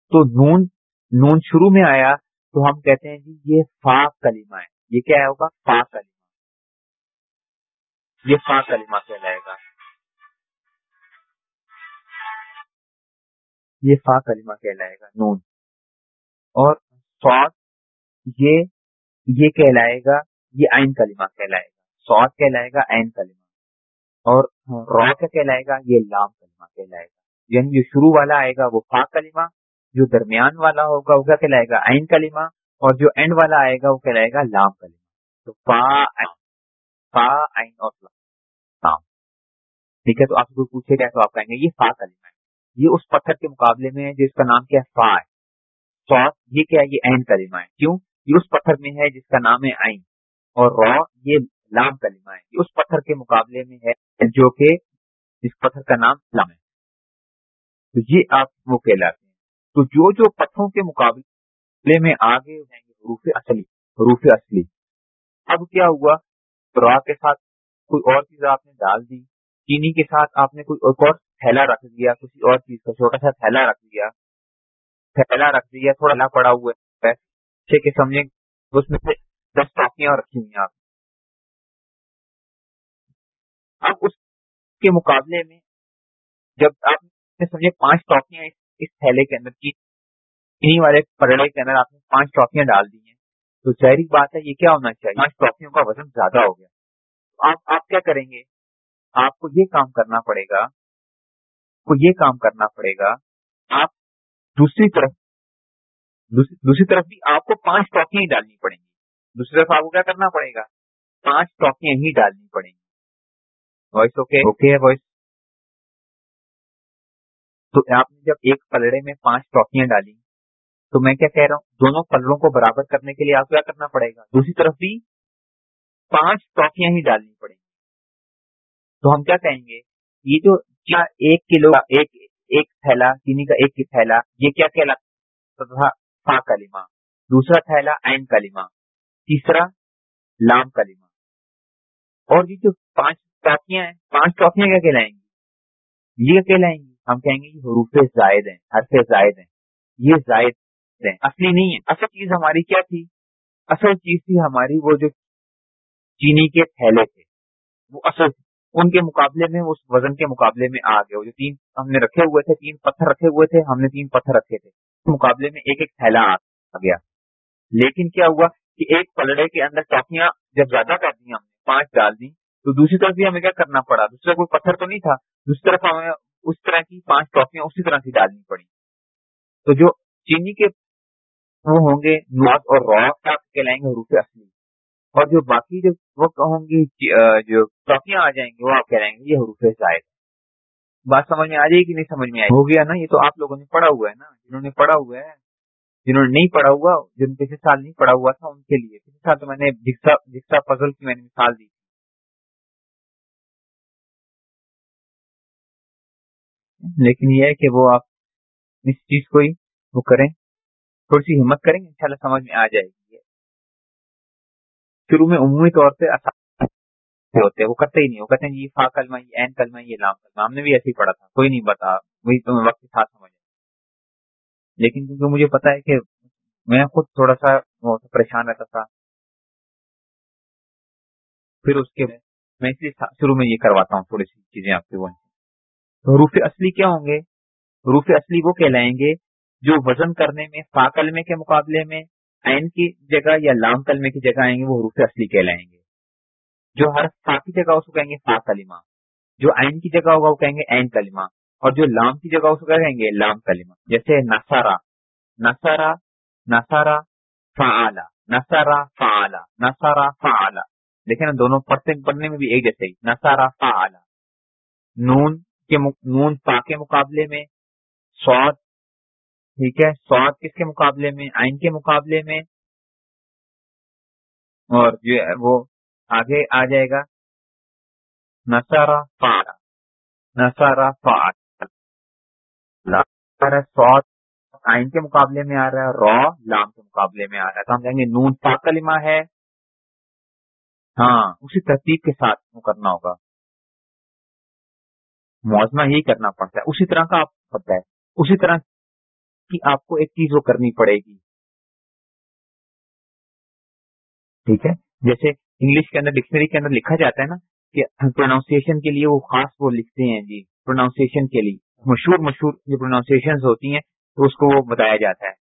تو نون نون شروع میں آیا تو ہم کہتے ہیں جی یہ فا کلیما ہے۔ یہ کیا ہوگا؟ فا کلیما یہ فا کلیما کہلائے گا۔ یہ فا کلیما کہلائے گا، نون۔ اور سواد یہ یہ کہلائے گا، یہ آئین کلمہ کہلائے گا۔ سواد کہلائے گا، عین کلمہ۔ اور را کیا کہلائے گا، یہ لام کلمہ کہلائے گا۔ یعنی جو شروع والا آئے گا وہ فا کلمہ، جو درمیان والا ہوگا وہ کیا کہلائے گا، عین کلمہ۔ اور جو اینڈ والا آئے گا وہ کہلائے گا، لام کلمہ۔ تو فا فا عین اور لام۔ ٹھیک ہے، تو آپ کو پوچھے گا تو آپ کہیں گے یہ فا کلمہ ہے۔ یہ اس پتھر کے مقابلے میں ہے جس کا نام کیا ہے فا ہے سوت یہ کیا ہے؟ یہ عین کلمہ ہے۔ کیوں؟ یہ اس پتھر میں ہے جس کا نام ہے عین۔ اور را یہ لام کلمہ ہے۔ یہ اس پتھر کے مقابلے میں ہے جو کہ اس پتھر کا نام لام ہے۔ تو یہ آپ وہ کہلاتے ہیں۔ تو جو جو پتھروں کے مقابلے میں آگے ہیں حروف اصلی حروف اصلی۔ اب کیا ہوا؟ را کے ساتھ کوئی اور چیز آپ نے ڈال دی، چینی کے ساتھ آپ نے کوئی ایک اور تھیلا رکھ دیا، کسی اور چیز کا، چھوٹا سا تھیلا رکھ دیا۔ تھیلا رکھ دیا، تھوڑا لا پڑا ہوا ہے۔ کہ سمجھیں اس میں سے دس ٹاپیاں رکھی ہوئی آپ۔ اب اس کے مقابلے میں، جب آپ نے سمجھے پانچ ٹاپیاں اس تھیلے کے اندر کی انہیں والے پرڑے کے اندر آپ نے پانچ ٹرافیاں ڈال دی ہیں۔ تو ظاہری بات ہے، یہ کیا ہونا چاہیے؟ پانچ ٹرافیوں کا وزن زیادہ ہو گیا۔ آپ آپ کیا کریں گے؟ آپ کو یہ کام کرنا پڑے گا کو یہ کام کرنا پڑے گا آپ دوسری طرف دوسری طرف بھی آپ کو پانچ ٹرافیاں ہی ڈالنی پڑیں گی۔ دوسری طرف آپ کو کیا کرنا پڑے گا؟ پانچ ٹرافیاں ہی ڈالنی پڑیں گی۔ وائس اوکے اوکے ہے وائس تو آپ نے جب ایک پلڑے میں پانچ ٹرافیاں ڈالی تو میں کیا کہہ رہا ہوں؟ دونوں پلڑوں کو برابر کرنے کے لیے آپ کیا کرنا پڑے گا؟ دوسری طرف بھی پانچ ٹرافیاں ہی ڈالنی پڑیں گی۔ تو ہم کیا کہیں گے؟ یہ جو کیا ایک کلو ایک ایک تھیلا، چینی کا ایک تھیلا، یہ کیا کہلا فا کلیما دوسرا تھیلا این کلیما تیسرا لام کلیما اور یہ جو پانچ ٹافیاں ہیں، پانچ ٹافیاں کیا کہلائیں گی یہ کہلائیں گی ہم کہیں گے یہ حروف زائد ہیں، حرف زائد ہیں۔ یہ زائد ہیں، اصلی نہیں ہے اصل چیز ہماری کیا تھی؟ اصل چیز تھی ہماری وہ جو چینی کے تھیلے تھے، وہ اصل ان کے مقابلے میں، اس وزن کے مقابلے میں آ گئے۔ جو تین ہم نے رکھے ہوئے تھے، تین پتھر رکھے ہوئے تھے، ہم نے تین پتھر رکھے تھے۔ مقابلے میں ایک ایک تھیلا آ گیا۔ لیکن کیا ہوا کہ ایک پلڑے کے اندر ٹافیاں جب زیادہ کر دی ہم نے، پانچ ڈال دی تو دوسری طرف بھی ہمیں کیا کرنا پڑا؟ دوسرا کوئی پتھر تو نہیں تھا؟ دوسری طرف ہمیں اس طرح کی پانچ ٹافیاں اسی طرح سے ڈالنی پڑی تو جو چینی کے وہ ہوں گے نوٹ اور را کہلائیں گے حروف اصلی۔ اور جو باقی جو وہ ہوں گی جو ٹرافیاں آ جائیں گے وہ آپ کہلائیں گے یہ حروف زائد بات سمجھ میں آ جائے گی نہیں سمجھ میں آئے ہو گیا نا، یہ تو آپ لوگوں نے پڑھا ہوا ہے نا، جنہوں نے پڑھا ہوا ہے، جنہوں نے نہیں پڑھا ہوا، جن پچھلے سال نہیں پڑھا ہوا تھا، ان کے لیے۔ پچھلے سال تو میں نے جکسا فضل کی میں نے مثال دی لیکن یہ ہے کہ وہ آپ اس چیز کو ہی وہ کریں، تھوڑی سی ہمت کریں گے انشاءاللہ سمجھ میں آ جائے گی۔ شروع میں عمومی طور پہ ہوتے ہیں، وہ کرتے ہی نہیں، وہ کہتے ہیں یہ فا کلمہ، یہ این کلمہ، یہ لام کلمہ، ہم نے بھی ایسے ہی پڑھا تھا، کوئی نہیں بتا، وہی تو وقت کے ساتھ سمجھ لیکن کیونکہ مجھے پتا ہے کہ میں خود تھوڑا سا پریشان رہتا تھا۔ پھر اس کے میں اس لیے شروع میں یہ کرواتا ہوں، تھوڑی سی چیزیں آپ سے وہ روف اصلی کیا ہوں گے؟ روف اصلی وہ کہلائیں گے جو وزن کرنے میں، فا کلمے کے مقابلے میں عین کی جگہ یا لام کلمے کی جگہ آئیں گے وہ حروف اصلی کہلائیں گے۔ جو ہر فا کی جگہ اس کو کہیں گے فا کلمہ۔ جو عین کی جگہ ہوگا وہ کہیں گے عین کلمہ۔ اور جو لام کی جگہ اس کو کہیں گے لام کلمہ۔ جیسے نسارا نسارا نسارا فا نسارا فا نسارا فا دیکھیں نا، دونوں پڑھتے پڑھنے میں بھی ایک جیسے ہی۔ نسارا فا نون کے نون فا کے مقابلے میں سواد ٹھیک ہے؟ سواد کس کے مقابلے میں؟ آئن کے مقابلے میں۔ اور جو ہے وہ آگے آ جائے گا۔ نسارا فار نسارا فار سواد آئن کے مقابلے میں آ رہا ہے۔ را۔ لام کے مقابلے میں آ رہا ہے۔ تو ہم کہیں گے نون پا کلمہ ہے۔ ہاں اسی ترتیب کے ساتھ کرنا ہوگا۔ موازنہ ہی کرنا پڑتا ہے۔ اسی طرح کا آپ پتا ہے۔ اسی طرح کی آپ کو ایک چیز وہ کرنی پڑے گی۔ ٹھیک ہے؟ جیسے انگلش کے اندر ڈکشنری کے اندر لکھا جاتا ہے نا کہ پروناؤنسیشن کے لیے وہ خاص وہ لکھتے ہیں جی پروناؤنسیشن کے لیے۔ مشہور مشہور جو پروناؤنسیشن ہوتی ہیں، تو اس کو وہ بتایا جاتا ہے۔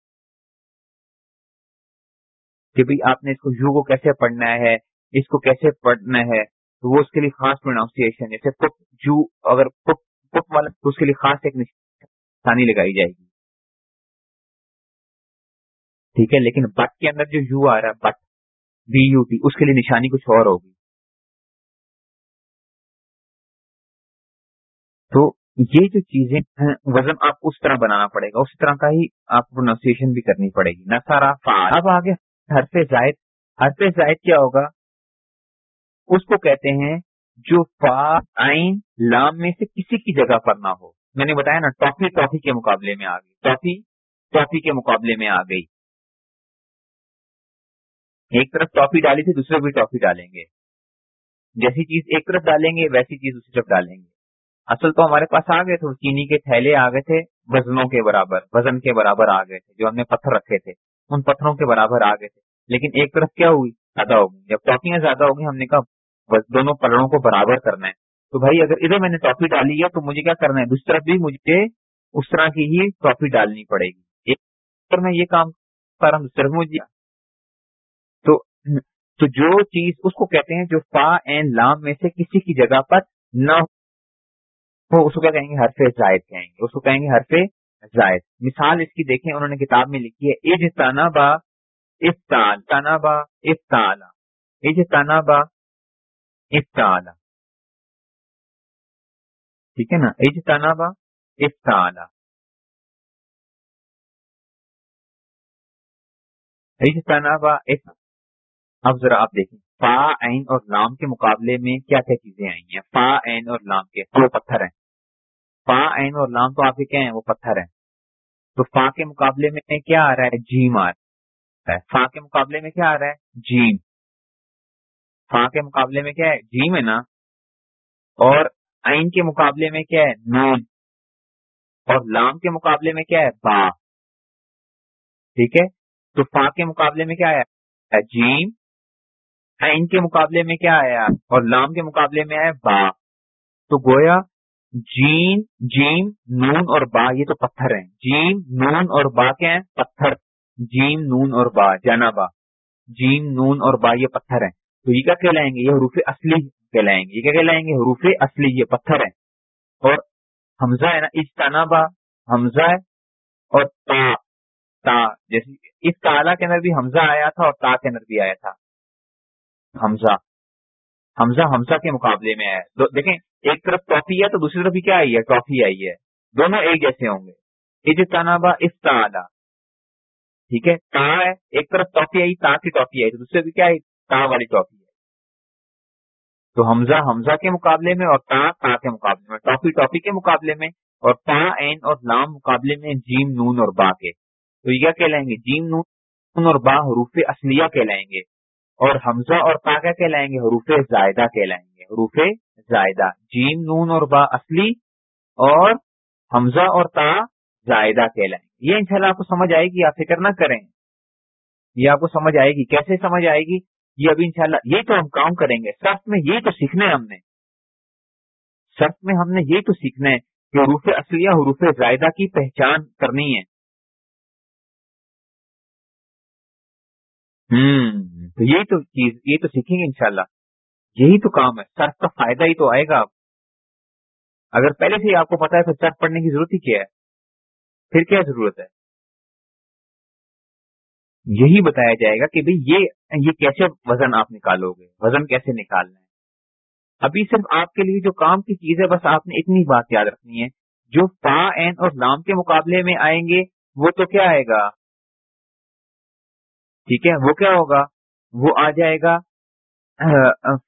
کہ بھائی آپ نے اس کو یو کو کیسے پڑھنا ہے، اس کو کیسے پڑھنا ہے، تو وہ اس کے لیے خاص پروناؤنسیشن جیسے پٹ جو اگر پٹ پٹ والا، تو اس کے لیے خاص ایک نشانی لگائی جائے گی۔ ٹھیک ہے، لیکن بٹ کے اندر جو یو آ رہا ہے، بٹ، بی یو ٹی اس کے لیے نشانی کچھ اور ہوگی۔ تو یہ جو چیزیں ہیں، وزن آپ کو اس طرح بنانا پڑے گا اس طرح کا ہی آپ پروناؤنسیشن بھی کرنی پڑے گی۔ نہ سارا اب آگے حرف زائد۔ حرف زائد کیا ہوگا؟ اس کو کہتے ہیں جو فا آئین لام میں سے کسی کی جگہ پر نہ ہو۔ میں نے بتایا نا ٹافی ٹافی کے مقابلے میں آ گئی ٹافی ٹافی کے مقابلے میں آ گئی ایک طرف ٹافی ڈالی تھی دوسرے بھی ٹافی ڈالیں گے۔ جیسی چیز ایک طرف ڈالیں گے، ویسی چیز دوسری طرف ڈالیں گے۔ اصل تو ہمارے پاس آ گئے تھے چینی کے تھیلے آ گئے تھے، وزنوں کے برابر، وزن کے برابر آ گئے تھے، جو ہم نے پتھر رکھے تھے، ان پتھروں کے برابر آ گئے تھے۔ لیکن ایک طرف کیا ہوئی؟ زیادہ ہوگی۔ جب ٹاپیاں زیادہ ہوگی، ہم نے کہا دونوں پلڑوں کو برابر کرنا ہے۔ تو بھائی، اگر ادھر میں نے ٹاپی ڈالی ہے، تو مجھے کیا کرنا ہے؟ دوسری طرف بھی مجھے اس طرح کی ہی ٹاپی ڈالنی پڑے گی۔ ایک میں یہ کام کر رہا ہوں، دوسری طرف مجھے تو جو چیز اس کو کہتے ہیں جو فا این لام میں سے کسی کی جگہ پر نہ ہو اس کو کیا کہیں گے؟ حرف زائد کہیں گے۔ اس کو کہیں گے حرف زائد۔ مثال اس کی دیکھیں، انہوں نے کتاب میں لکھی ہے اج تانا با افتال تانا با افتال اج تانا با افتال ٹھیک ہے نا؟ اج تانا با افتال اج تانا با اب ذرا آپ دیکھیں۔ فا عین اور لام کے مقابلے میں کیا کیا چیزیں آئی ہیں؟ فا عین اور لام کے، وہ پتھر ہیں۔ فا عین اور لام تو آپ کے کیا ہیں وہ پتھر ہیں۔ تو فا کے مقابلے میں کیا آ رہا ہے؟ جیم آ رہا ہے۔ فا کے مقابلے میں کیا آ رہا ہے؟ جیم فا کے مقابلے میں کیا ہے؟ جیم ہے نا۔ اور عین کے مقابلے میں کیا ہے؟ نون۔ اور لام کے مقابلے میں کیا ہے؟ با۔ ٹھیک ہے؟ تو فا کے مقابلے میں کیا ہے جیم۔ عین کے مقابلے میں کیا آیا اور لام کے مقابلے میں آیا با. تو گویا جین جیم نون اور با، یہ تو پتھر ہیں. جیم نون اور با کیا ہیں؟ پتھر. جیم نون اور با. جانا با جیم نون اور با یہ پتھر ہیں. تو یہ کیا کہلائیں گے؟ یہ حروف اصلی کہلائیں گے. یہ کیا کہلائیں گے؟ حروف اصلی یہ پتھر ہیں. اور حمزہ ہے نا اجتانا با حمزہ ہے اور تا. تا. جیسے اس تالا کے اندر بھی حمزہ آیا تھا اور تا کے اندر بھی آیا تھا. حمزہ۔ حمزہ حمزہ کے مقابلے میں ہے۔ دیکھیں، ایک طرف ٹافی ہے تو دوسری طرف بھی کیا آئی ہے؟ ٹافی آئی ہے۔ دونوں ایک جیسے ہوں گے۔ اج تنابا افتا ٹھیک ہے؟ تا ہے، ایک طرف ٹافی آئی، تا کی ٹافی آئی، تو دوسرے بھی کیا آئی؟ تا والی ٹافی ہے تو حمزہ حمزہ کے مقابلے میں اور تا تا کے مقابلے میں۔ ٹافی ٹافی کے مقابلے میں اور تا این اور لام مقابلے میں جیم نون اور با کے۔ تو یہ کیا کہلائیں گے؟ جیم نون اور با حروف اصلیہ کہلائیں گے۔ اور حمزہ اور تا کیا کہلائیں گے؟ حروف زائدہ کہلائیں گے۔ حروف زائدہ۔ جیم، نون اور با اصلی اور حمزہ اور تا زائدہ کہلائیں گے۔ یہ انشاءاللہ آپ کو سمجھ آئے گی، آپ فکر نہ کریں۔ یہ آپ کو سمجھ آئے گی۔ کیسے سمجھ آئے گی؟ یہ ابھی انشاءاللہ، یہ تو ہم کام کریں گے۔ سرف میں یہ تو سیکھنا ہے ہم نے۔ سرف میں ہم نے یہ تو سیکھنا ہے کہ حروف اصلیہ حروف زائدہ کی پہچان کرنی ہے۔ ہوں تو یہی تو چیز یہ تو سیکھیں گے انشاءاللہ۔ یہی تو کام ہے۔ سرف کا فائدہ ہی تو آئے گا۔ اگر پہلے سے ہی آپ کو پتا ہے تو سرف پڑھنے کی ضرورت ہی کیا ہے؟ پھر کیا ضرورت ہے؟ یہی بتایا جائے گا کہ بھئی یہ یہ کیسے وزن آپ نکالو گے؟ وزن کیسے نکالنا ہے؟ ابھی صرف آپ کے لیے جو کام کی چیز ہے، بس آپ نے اتنی بات یاد رکھنی ہے۔ جو فا، این اور لام کے مقابلے میں آئیں گے، وہ تو کیا آئے گا؟ ٹھیک ہے، وہ کیا ہوگا؟ وہ آ جائے گا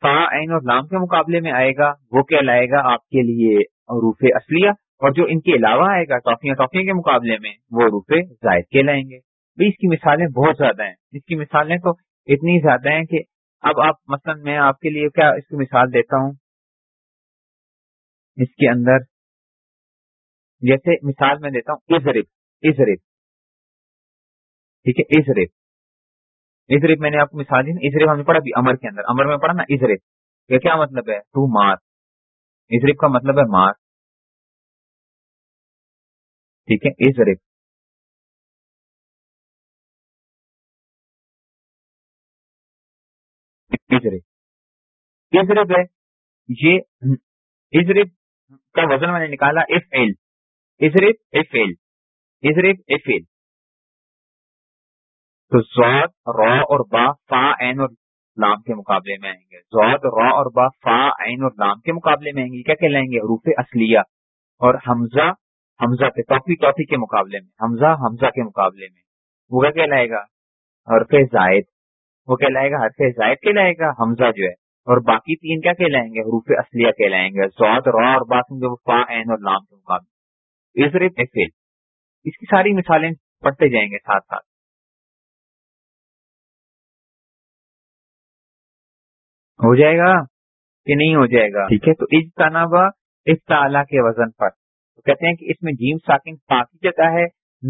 فا عین اور لام کے مقابلے میں آئے گا، وہ کیا لائے گا آپ کے لیے روف اصلیہ اور جو ان کے علاوہ آئے گا ٹافیاں ٹافیاں کے مقابلے میں، وہ روف زائد کے لائیں گے اس کی مثالیں بہت زیادہ ہیں۔ اس کی مثالیں تو اتنی زیادہ ہیں کہ اب آپ مثلا میں آپ کے لیے کیا اس کی مثال دیتا ہوں؟ اس کے اندر جیسے مثال میں دیتا ہوں ازرف ازرف ٹھیک ہے ازرف ازرف میں نے آپ کو مثال دی ازرف ہم نے پڑھا امر کے اندر۔ امر میں پڑھا نا ازرف یہ کیا مطلب ہے؟ تو مار۔ ازرف کا مطلب ہے مار۔ ٹھیک ہے ازرف ازرف ازرف ہے، یہ ازرب کا وزن میں نے نکالا ایف ایل۔ ازرب ایف ایل۔ ازرب ایف ایل۔ تو زواد را اور با، فا، عین اور لام کے مقابلے میں آئیں گے۔ زواد را اور با، فا، عین اور لام کے مقابلے میں آئیں گے۔ کیا کہلائیں گے؟ حروف اصلیہ۔ اور حمزہ حمزہ کے توفی توفی کے مقابلے میں۔ حمزہ حمزہ کے مقابلے میں۔ وہ کیا کہلائے گا؟ حرف زائد۔ وہ کہلائے گا، حرف زائد کہلائے گا، حمزہ جو ہے۔ اور باقی تین کیا کہلائیں گے؟ حروف اصلیہ کہلائیں گے۔ زواد را اور با جو فا، عین اور لام کے مقابلے اس کی ساری مثالیں پڑھتے جائیں گے ساتھ ساتھ۔ ہو جائے گا کہ نہیں ہو جائے گا؟ ٹھیک ہے تو اجتنابا افتعلا کے وزن پر۔ تو کہتے ہیں کہ اس میں جیم ساکن پاکی جگہ ہے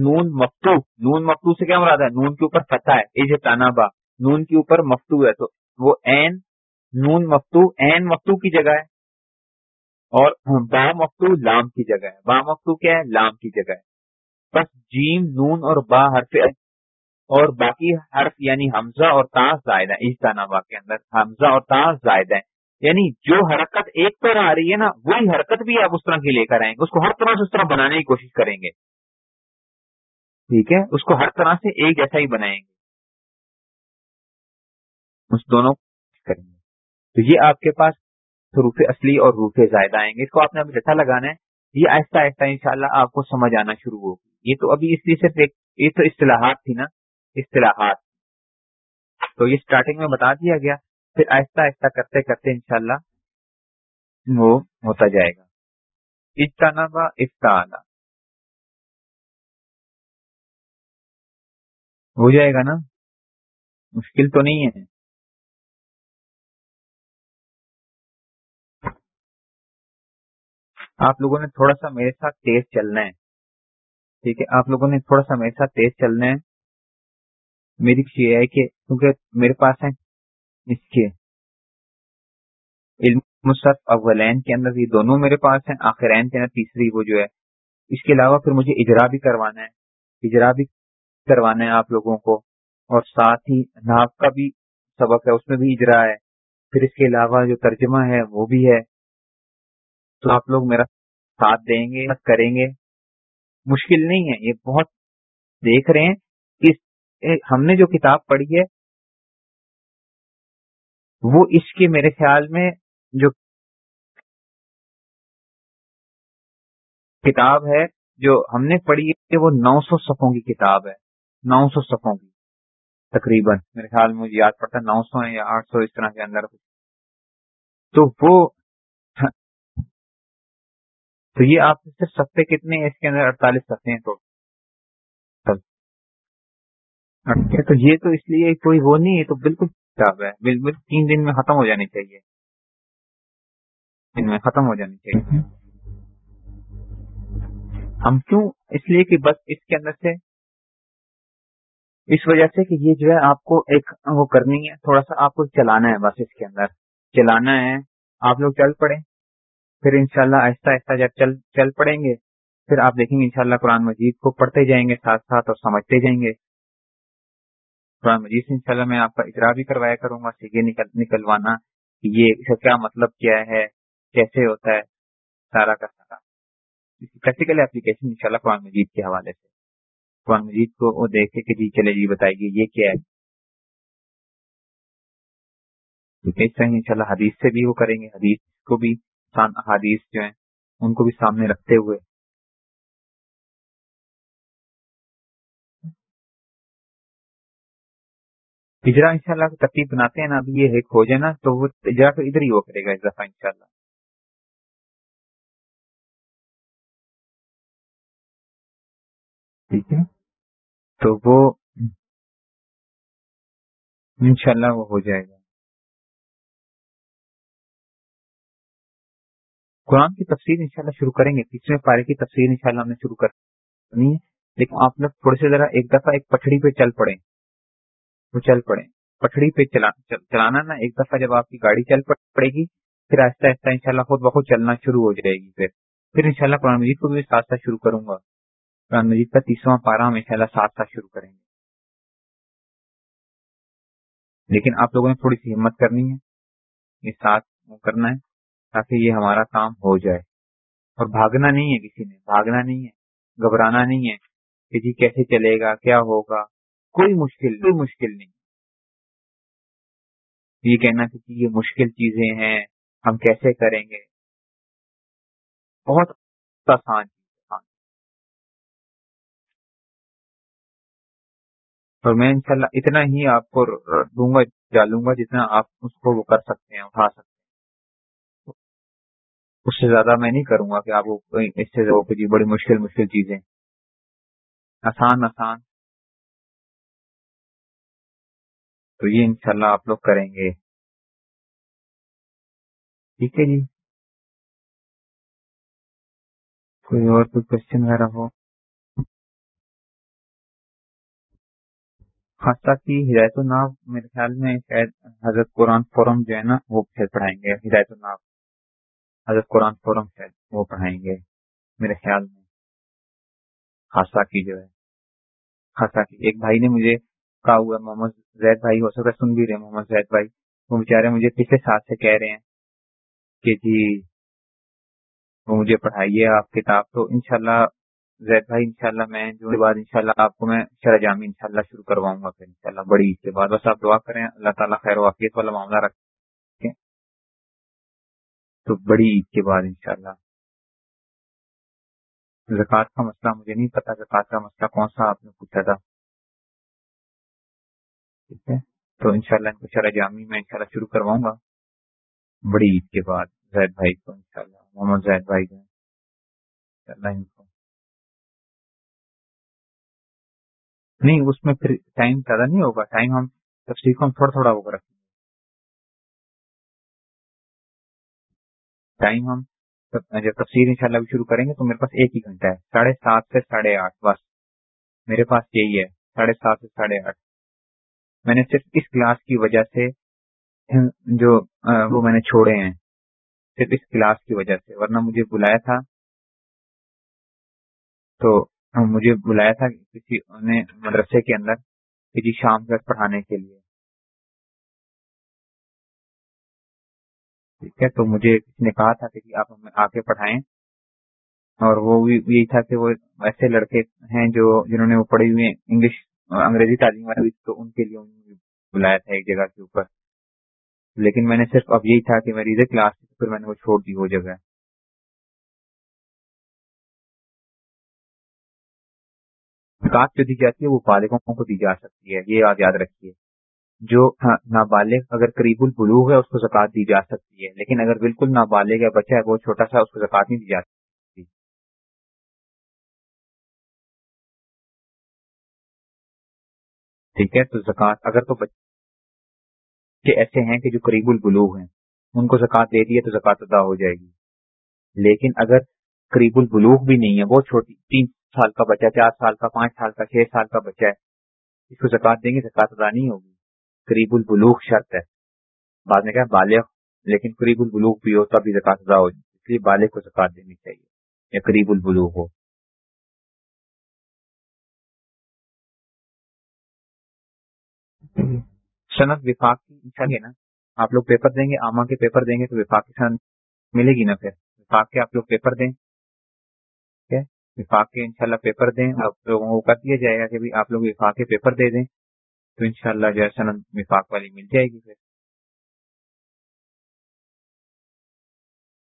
نون مفتو۔ نون مفتو سے کیا مراد ہے؟ نون کے اوپر فتح ہے اجتنابا۔ نون کے اوپر مفتو ہے تو وہ این نون مفتو این مفتو کی جگہ ہے۔ اور با مفتو لام کی جگہ ہے۔ با مفتو کیا ہے؟ لام کی جگہ ہے۔ بس جیم نون اور با حرف اور باقی حرف یعنی حمزہ اور تاز زائد ہے اجتانابا کے اندر حمزہ اور تاز زائد ہے یعنی جو حرکت ایک طرح آ رہی ہے نا، وہی حرکت بھی آپ اس طرح کی لے کر آئیں گے۔ اس کو ہر طرح سے اس طرح بنانے کی کوشش کریں گے۔ ٹھیک ہے؟ اس کو ہر طرح سے ایک جیسا ہی بنائیں گے۔ اس دونوں کریں گے۔ تو یہ آپ کے پاس روف اصلی اور روف زائدہ آئیں گے۔ اس کو آپ نے ابھی جیسا لگانا ہے، یہ آہستہ آہستہ انشاءاللہ شاء آپ کو سمجھ آنا شروع ہوگی۔ یہ تو ابھی اس لیے صرف ایک، یہ تو اصطلاحات تھی نا۔ اصطلاحات۔ تو یہ اسٹارٹنگ میں بتا دیا گیا، پھر آہستہ آہستہ کرتے کرتے انشاءاللہ وہ ہوتا جائے گا۔ اجتنابا افتعالا ہو جائے گا نا؟ مشکل تو نہیں ہے۔ آپ لوگوں نے تھوڑا سا میرے ساتھ تیز چلنا ہے۔ ٹھیک ہے، آپ لوگوں نے تھوڑا سا میرے ساتھ تیز چلنا ہے۔ میری یہ ہے کہ کیونکہ میرے پاس ہے اس کے علم مصرف اولین کے اندر یہ دونوں میرے پاس ہیں، آخرین کے اندر تیسری وہ جو ہے۔ اس کے علاوہ پھر مجھے اجرا بھی کروانا ہے۔ اجرا بھی کروانا ہے آپ لوگوں کو۔ اور ساتھ ہی ناف کا بھی سبق ہے، اس میں بھی اجرا ہے۔ پھر اس کے علاوہ جو ترجمہ ہے، وہ بھی ہے۔ تو آپ لوگ میرا ساتھ دیں گے، کریں گے۔ مشکل نہیں ہے، یہ بہت دیکھ رہے ہیں۔ ہم نے جو کتاب پڑھی ہے، وہ اس کے میرے خیال میں جو کتاب ہے، جو ہم نے پڑھی ہے، وہ نو سو صفوں کی کتاب ہے۔ نو سو صفوں کی، تقریباً۔ میرے خیال میں مجھے یاد پڑتا نو سو یا آٹھ سو، اس طرح کے اندر۔ تو وہ، تو یہ آپ صرف سفے کتنے ہیں؟ اس کے اندر اڑتالیس سفے ہیں تو تو یہ تو اس لیے کوئی وہ نہیں ہے تو بالکل کتاب ہے۔ بالکل تین دن میں ختم ہو جانی چاہیے۔ دن میں ختم ہو جانی چاہیے۔ ہم کیوں اس لیے کہ بس اس کے اندر سے اس وجہ سے کہ یہ جو ہے آپ کو ایک وہ کرنی ہے تھوڑا سا آپ کو چلانا ہے بس اس کے اندر۔ چلانا ہے آپ لوگ چل پڑے پھر انشاءاللہ آہستہ آہستہ جب چل چل پڑیں گے پھر آپ دیکھیں گے انشاءاللہ قرآن مجید کو پڑھتے جائیں گے ساتھ ساتھ اور سمجھتے جائیں گے۔ قرآن مجید سے انشاءاللہ میں آپ کا اجرا بھی کروایا کروں گا، سیگے نکل، نکلوانا یہ اس کا کیا مطلب کیا ہے، کیسے ہوتا ہے، سارا کا سارا۔ پریکٹیکل اپلیکیشن انشاءاللہ قرآن مجید کے حوالے سے۔ قرآن مجید کو وہ دیکھے کہ جی چلے جی بتائیے یہ کیا ہے۔ اس طرح ان شاء اللہ حدیث سے بھی وہ کریں گے، حدیث کو بھی حدیث جو ہیں، ان کو بھی سامنے رکھتے ہوئے ہجرا ان شاء اللہ ترتیب بناتے ہیں نا، ابھی یہ ایک ہو جائے نا، تو وہ ہجرا تو ادھر ہی وہ کرے گا اس دفعہ ان شاء اللہ ٹھیک ہے۔ تو وہ انشاءاللہ وہ ہو جائے گا۔ قرآن کی تفسیر انشاءاللہ شروع کریں گے تیسرے پارے کی تفسیر انشاءاللہ ہم نے شروع کرنی ہے، لیکن آپ لوگ تھوڑے سے ذرا ایک دفعہ ایک پٹڑی پہ چل پڑے وہ چل پڑے۔ پٹڑی پہ چلانا نا، ایک دفعہ جب آپ کی گاڑی چل پڑے گی، پھر آہستہ آہستہ ان شاء اللہ خود بخود چلنا شروع ہو جائے گی پھر۔ پھر ان شاء اللہ قرآن مجید کو بھی ساتھ ساتھ شروع کروں گا۔ قرآن مجید کا تیسواں پارا ہم ان شاء اللہ ساتھ ساتھ شروع کریں گے۔ لیکن آپ لوگوں نے تھوڑی سی ہمت کرنی ہے۔ یہ ساتھ کرنا ہے تاکہ یہ ہمارا کام ہو جائے۔ اور بھاگنا نہیں ہے کسی نے، بھاگنا نہیں ہے، گھبرانا نہیں ہے کہ جی کیسے چلے گا، کیا ہوگا۔ کوئی مشکل کوئی مشکل نہیں۔ یہ کہنا کہ یہ مشکل چیزیں ہیں، ہم کیسے کریں گے؟ بہت آسان اور ہاں۔ میں انشاءاللہ اتنا ہی آپ کو دوں گا ڈالوں گا جتنا آپ اس کو وہ کر سکتے ہیں، اٹھا سکتے ہیں۔ اس سے زیادہ میں نہیں کروں گا کہ آپ اس سے بڑی مشکل مشکل چیزیں۔ آسان آسان۔ تو یہ انشاءاللہ آپ لوگ کریں گے۔ ٹھیک ہے جی۔ کوئی اور کوئی کوشچن وغیرہ ہو؟ خاصہ کی ہدایت الناب میرے خیال میں شاید حضرت قرآن فورم جو ہے نا، وہ پھر پڑھائیں گے۔ ہدایت الناب حضرت قرآن فورم شاید وہ پڑھائیں گے، میرے خیال میں۔ خاصہ کی جو ہے۔ خاصہ کی ایک بھائی نے مجھے کہا ہوا محمد زید بھائی، ہو سکتا سن بھی رہے محمد زید بھائی۔ وہ بےچارے مجھے پچھلے سال سے کہہ رہے ہیں کہ جی وہ مجھے پڑھائیے آپ کتاب۔ تو انشاءاللہ زید بھائی، انشاءاللہ میں جو بعد انشاءاللہ آپ کو میں شرح جامی انشاءاللہ شروع کرواؤں گا پھر انشاءاللہ۔ بڑی عید کے بعد۔ بس آپ دعا کریں، اللہ تعالیٰ خیر واقعیت والا معاملہ رکھیں تو بڑی عید کے بعد انشاءاللہ۔ زکوٰۃ کا مسئلہ مجھے نہیں پتا، زکوٰۃ کا مسئلہ کون سا آپ نے پوچھا تھا؟ ٹھیک ہے۔ تو انشاءاللہ ان کو شرح جامی میں انشاءاللہ شروع کرواؤں گا۔ بڑی عید کے بعد۔ زید بھائی کو انشاءاللہ، محمد زید بھائی کو ان کو۔ نہیں، اس میں پھر ٹائم زیادہ نہیں ہوگا۔ ٹائم ہم تفصیل کو ہم تھوڑا تھوڑا وہ رکھیں گے۔ ٹائم ہم جب تفصیل انشاءاللہ بھی شروع کریں گے تو میرے پاس ایک ہی گھنٹہ ہے۔ ساڑھے سات سے ساڑھے آٹھ، بس۔ میرے پاس یہی ہے۔ ساڑھے سات سے ساڑھے آٹھ۔ میں نے صرف اس کلاس کی وجہ سے جو وہ میں نے چھوڑے ہیں۔ صرف اس کلاس کی وجہ سے۔ ورنہ مجھے بلایا تھا۔ تو مجھے بلایا تھا کسی نے مدرسے کے اندر کہ جی شام تک پڑھانے کے لیے۔ ٹھیک ہے، تو مجھے کسی نے کہا تھا کہ جی آپ ہمیں آ کے پڑھائیں۔ اور وہ بھی یہی تھا کہ وہ ایسے لڑکے ہیں جو، جنہوں نے وہ پڑھی ہوئی انگلش انگریزی تعلیم والی تو ان کے لیے بلایا تھا ایک جگہ کے اوپر۔ لیکن میں نے صرف اب یہی تھا کہ میں ریزر کلاس پھر میں نے وہ چھوڑ دی وہ جگہ۔ زکات جو دی جاتی ہے وہ بالغوں کو دی جا سکتی ہے، یہ یاد یاد رکھیے۔ جو نابالغ اگر قریب البلوغ ہے، اس کو زکات دی جا سکتی ہے، لیکن اگر بالکل نابالغ یا بچہ ہے بہت چھوٹا سا اس کو زکات نہیں دی جا ٹھیک ہے؟ تو زکات اگر تو بچے ایسے ہیں کہ جو قریب البلوغ ہیں، ان کو زکات دے دی ہے تو زکات ادا ہو جائے گی۔ لیکن اگر قریب البلوغ بھی نہیں ہے، بہت چھوٹی، تین سال کا بچہ، چار سال کا، پانچ سال کا، چھ سال کا بچہ ہے، اس کو زکات دیں گے زکات ادا نہیں ہوگی۔ قریب البلوغ شرط ہے۔ بعد میں کیا بالغ، لیکن قریب البلوغ بھی ہو تب بھی زکات ادا ہو اس لیے بالغ کو زکات دینی چاہیے، یا قریب البلوغ ہو۔ صنعت وفاق کی نا؟ آپ لوگ پیپر دیں گے آما کے پیپر دیں گے تو وفاق کی صنعت ملے گی نا پھر۔ وفاق کے آپ لوگ پیپر دیں۔ وفاق کے انشاءاللہ پیپر دیں۔ آپ لوگوں کو کر دیا جائے گا کہ آپ لوگ وفاق کے پیپر دے دیں۔ تو انشاءاللہ جو ہے سند وفاق والی مل جائے گی پھر۔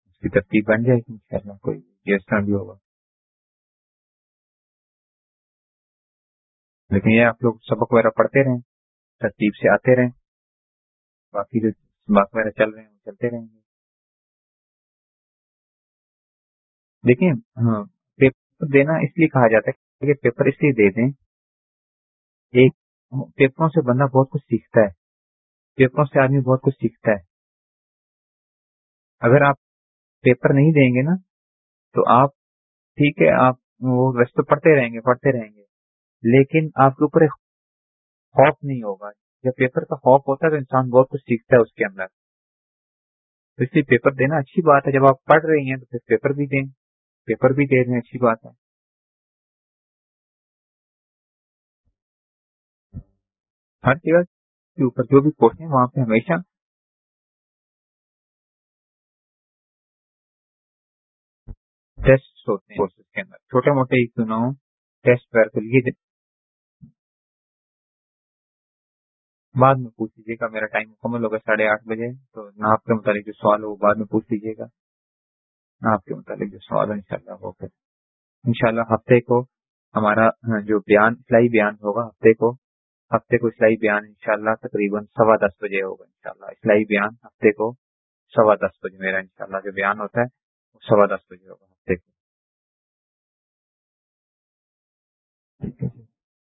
اس کی ترتیب بن جائے گی انشاءاللہ کوئی جس طرح بھی ہوگا۔ لیکن یہ آپ لوگ سبق وغیرہ پڑھتے رہیں۔ ترتیب سے آتے رہیں۔ باقی جو سبق وغیرہ چل رہے ہیں، وہ چلتے رہیں گے۔ دیکھیں ہاں دینا اس لیے کہا جاتا ہے کہ پیپر اس لیے دے دیں، ایک پیپروں سے بندہ بہت کچھ سیکھتا ہے۔ پیپروں سے آدمی بہت کچھ سیکھتا ہے۔ اگر آپ پیپر نہیں دیں گے نا، تو آپ، ٹھیک ہے، آپ وہ ویسے تو پڑھتے رہیں گے، پڑھتے رہیں گے۔ لیکن آپ کے اوپر ایک خوف نہیں ہوگا۔ جب پیپر کا خوف ہوتا ہے تو انسان بہت کچھ سیکھتا ہے اس کے اندر۔ تو اس لیے پیپر دینا اچھی بات ہے۔ جب آپ پڑھ رہی ہیں تو پھر پیپر بھی دیں۔ پیپر بھی دے دیں، اچھی بات ہے۔ ہر جگہ کے اوپر جو بھی پوسٹ ہیں، وہاں پہ ہمیشہ ٹیسٹ ہوتے ہیں کورسز کے اندر۔ چھوٹے موٹے ہی کیوں ٹیسٹ لیے بعد میں پوچھ لیجیے گا، میرا ٹائم مکمل ہوگا ساڑھے آٹھ بجے، تو ناپ کے متعلق جو سوال ہو وہ بعد میں پوچھ لیجیے گا۔ ناپ کے متعلق جو سوال ہے ان شاء اللہ وہ پھر۔ ان شاء اللہ ہفتے کو ہمارا ہاں، جو بیان اسلائی بیان ہوگا ہفتے کو ہفتے کو اسلائی بیان ان شاء اللہ تقریباً سوا دس بجے ہوگا ان شاء اللہ اسلائی بیان ہفتے کو سوا دس بجے میرا ان شاء اللہ جو بیان ہوتا ہے وہ سوا دس بجے ہوگا ہفتے کو۔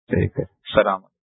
ٹھیک ہے۔ جی۔ السلام علیکم۔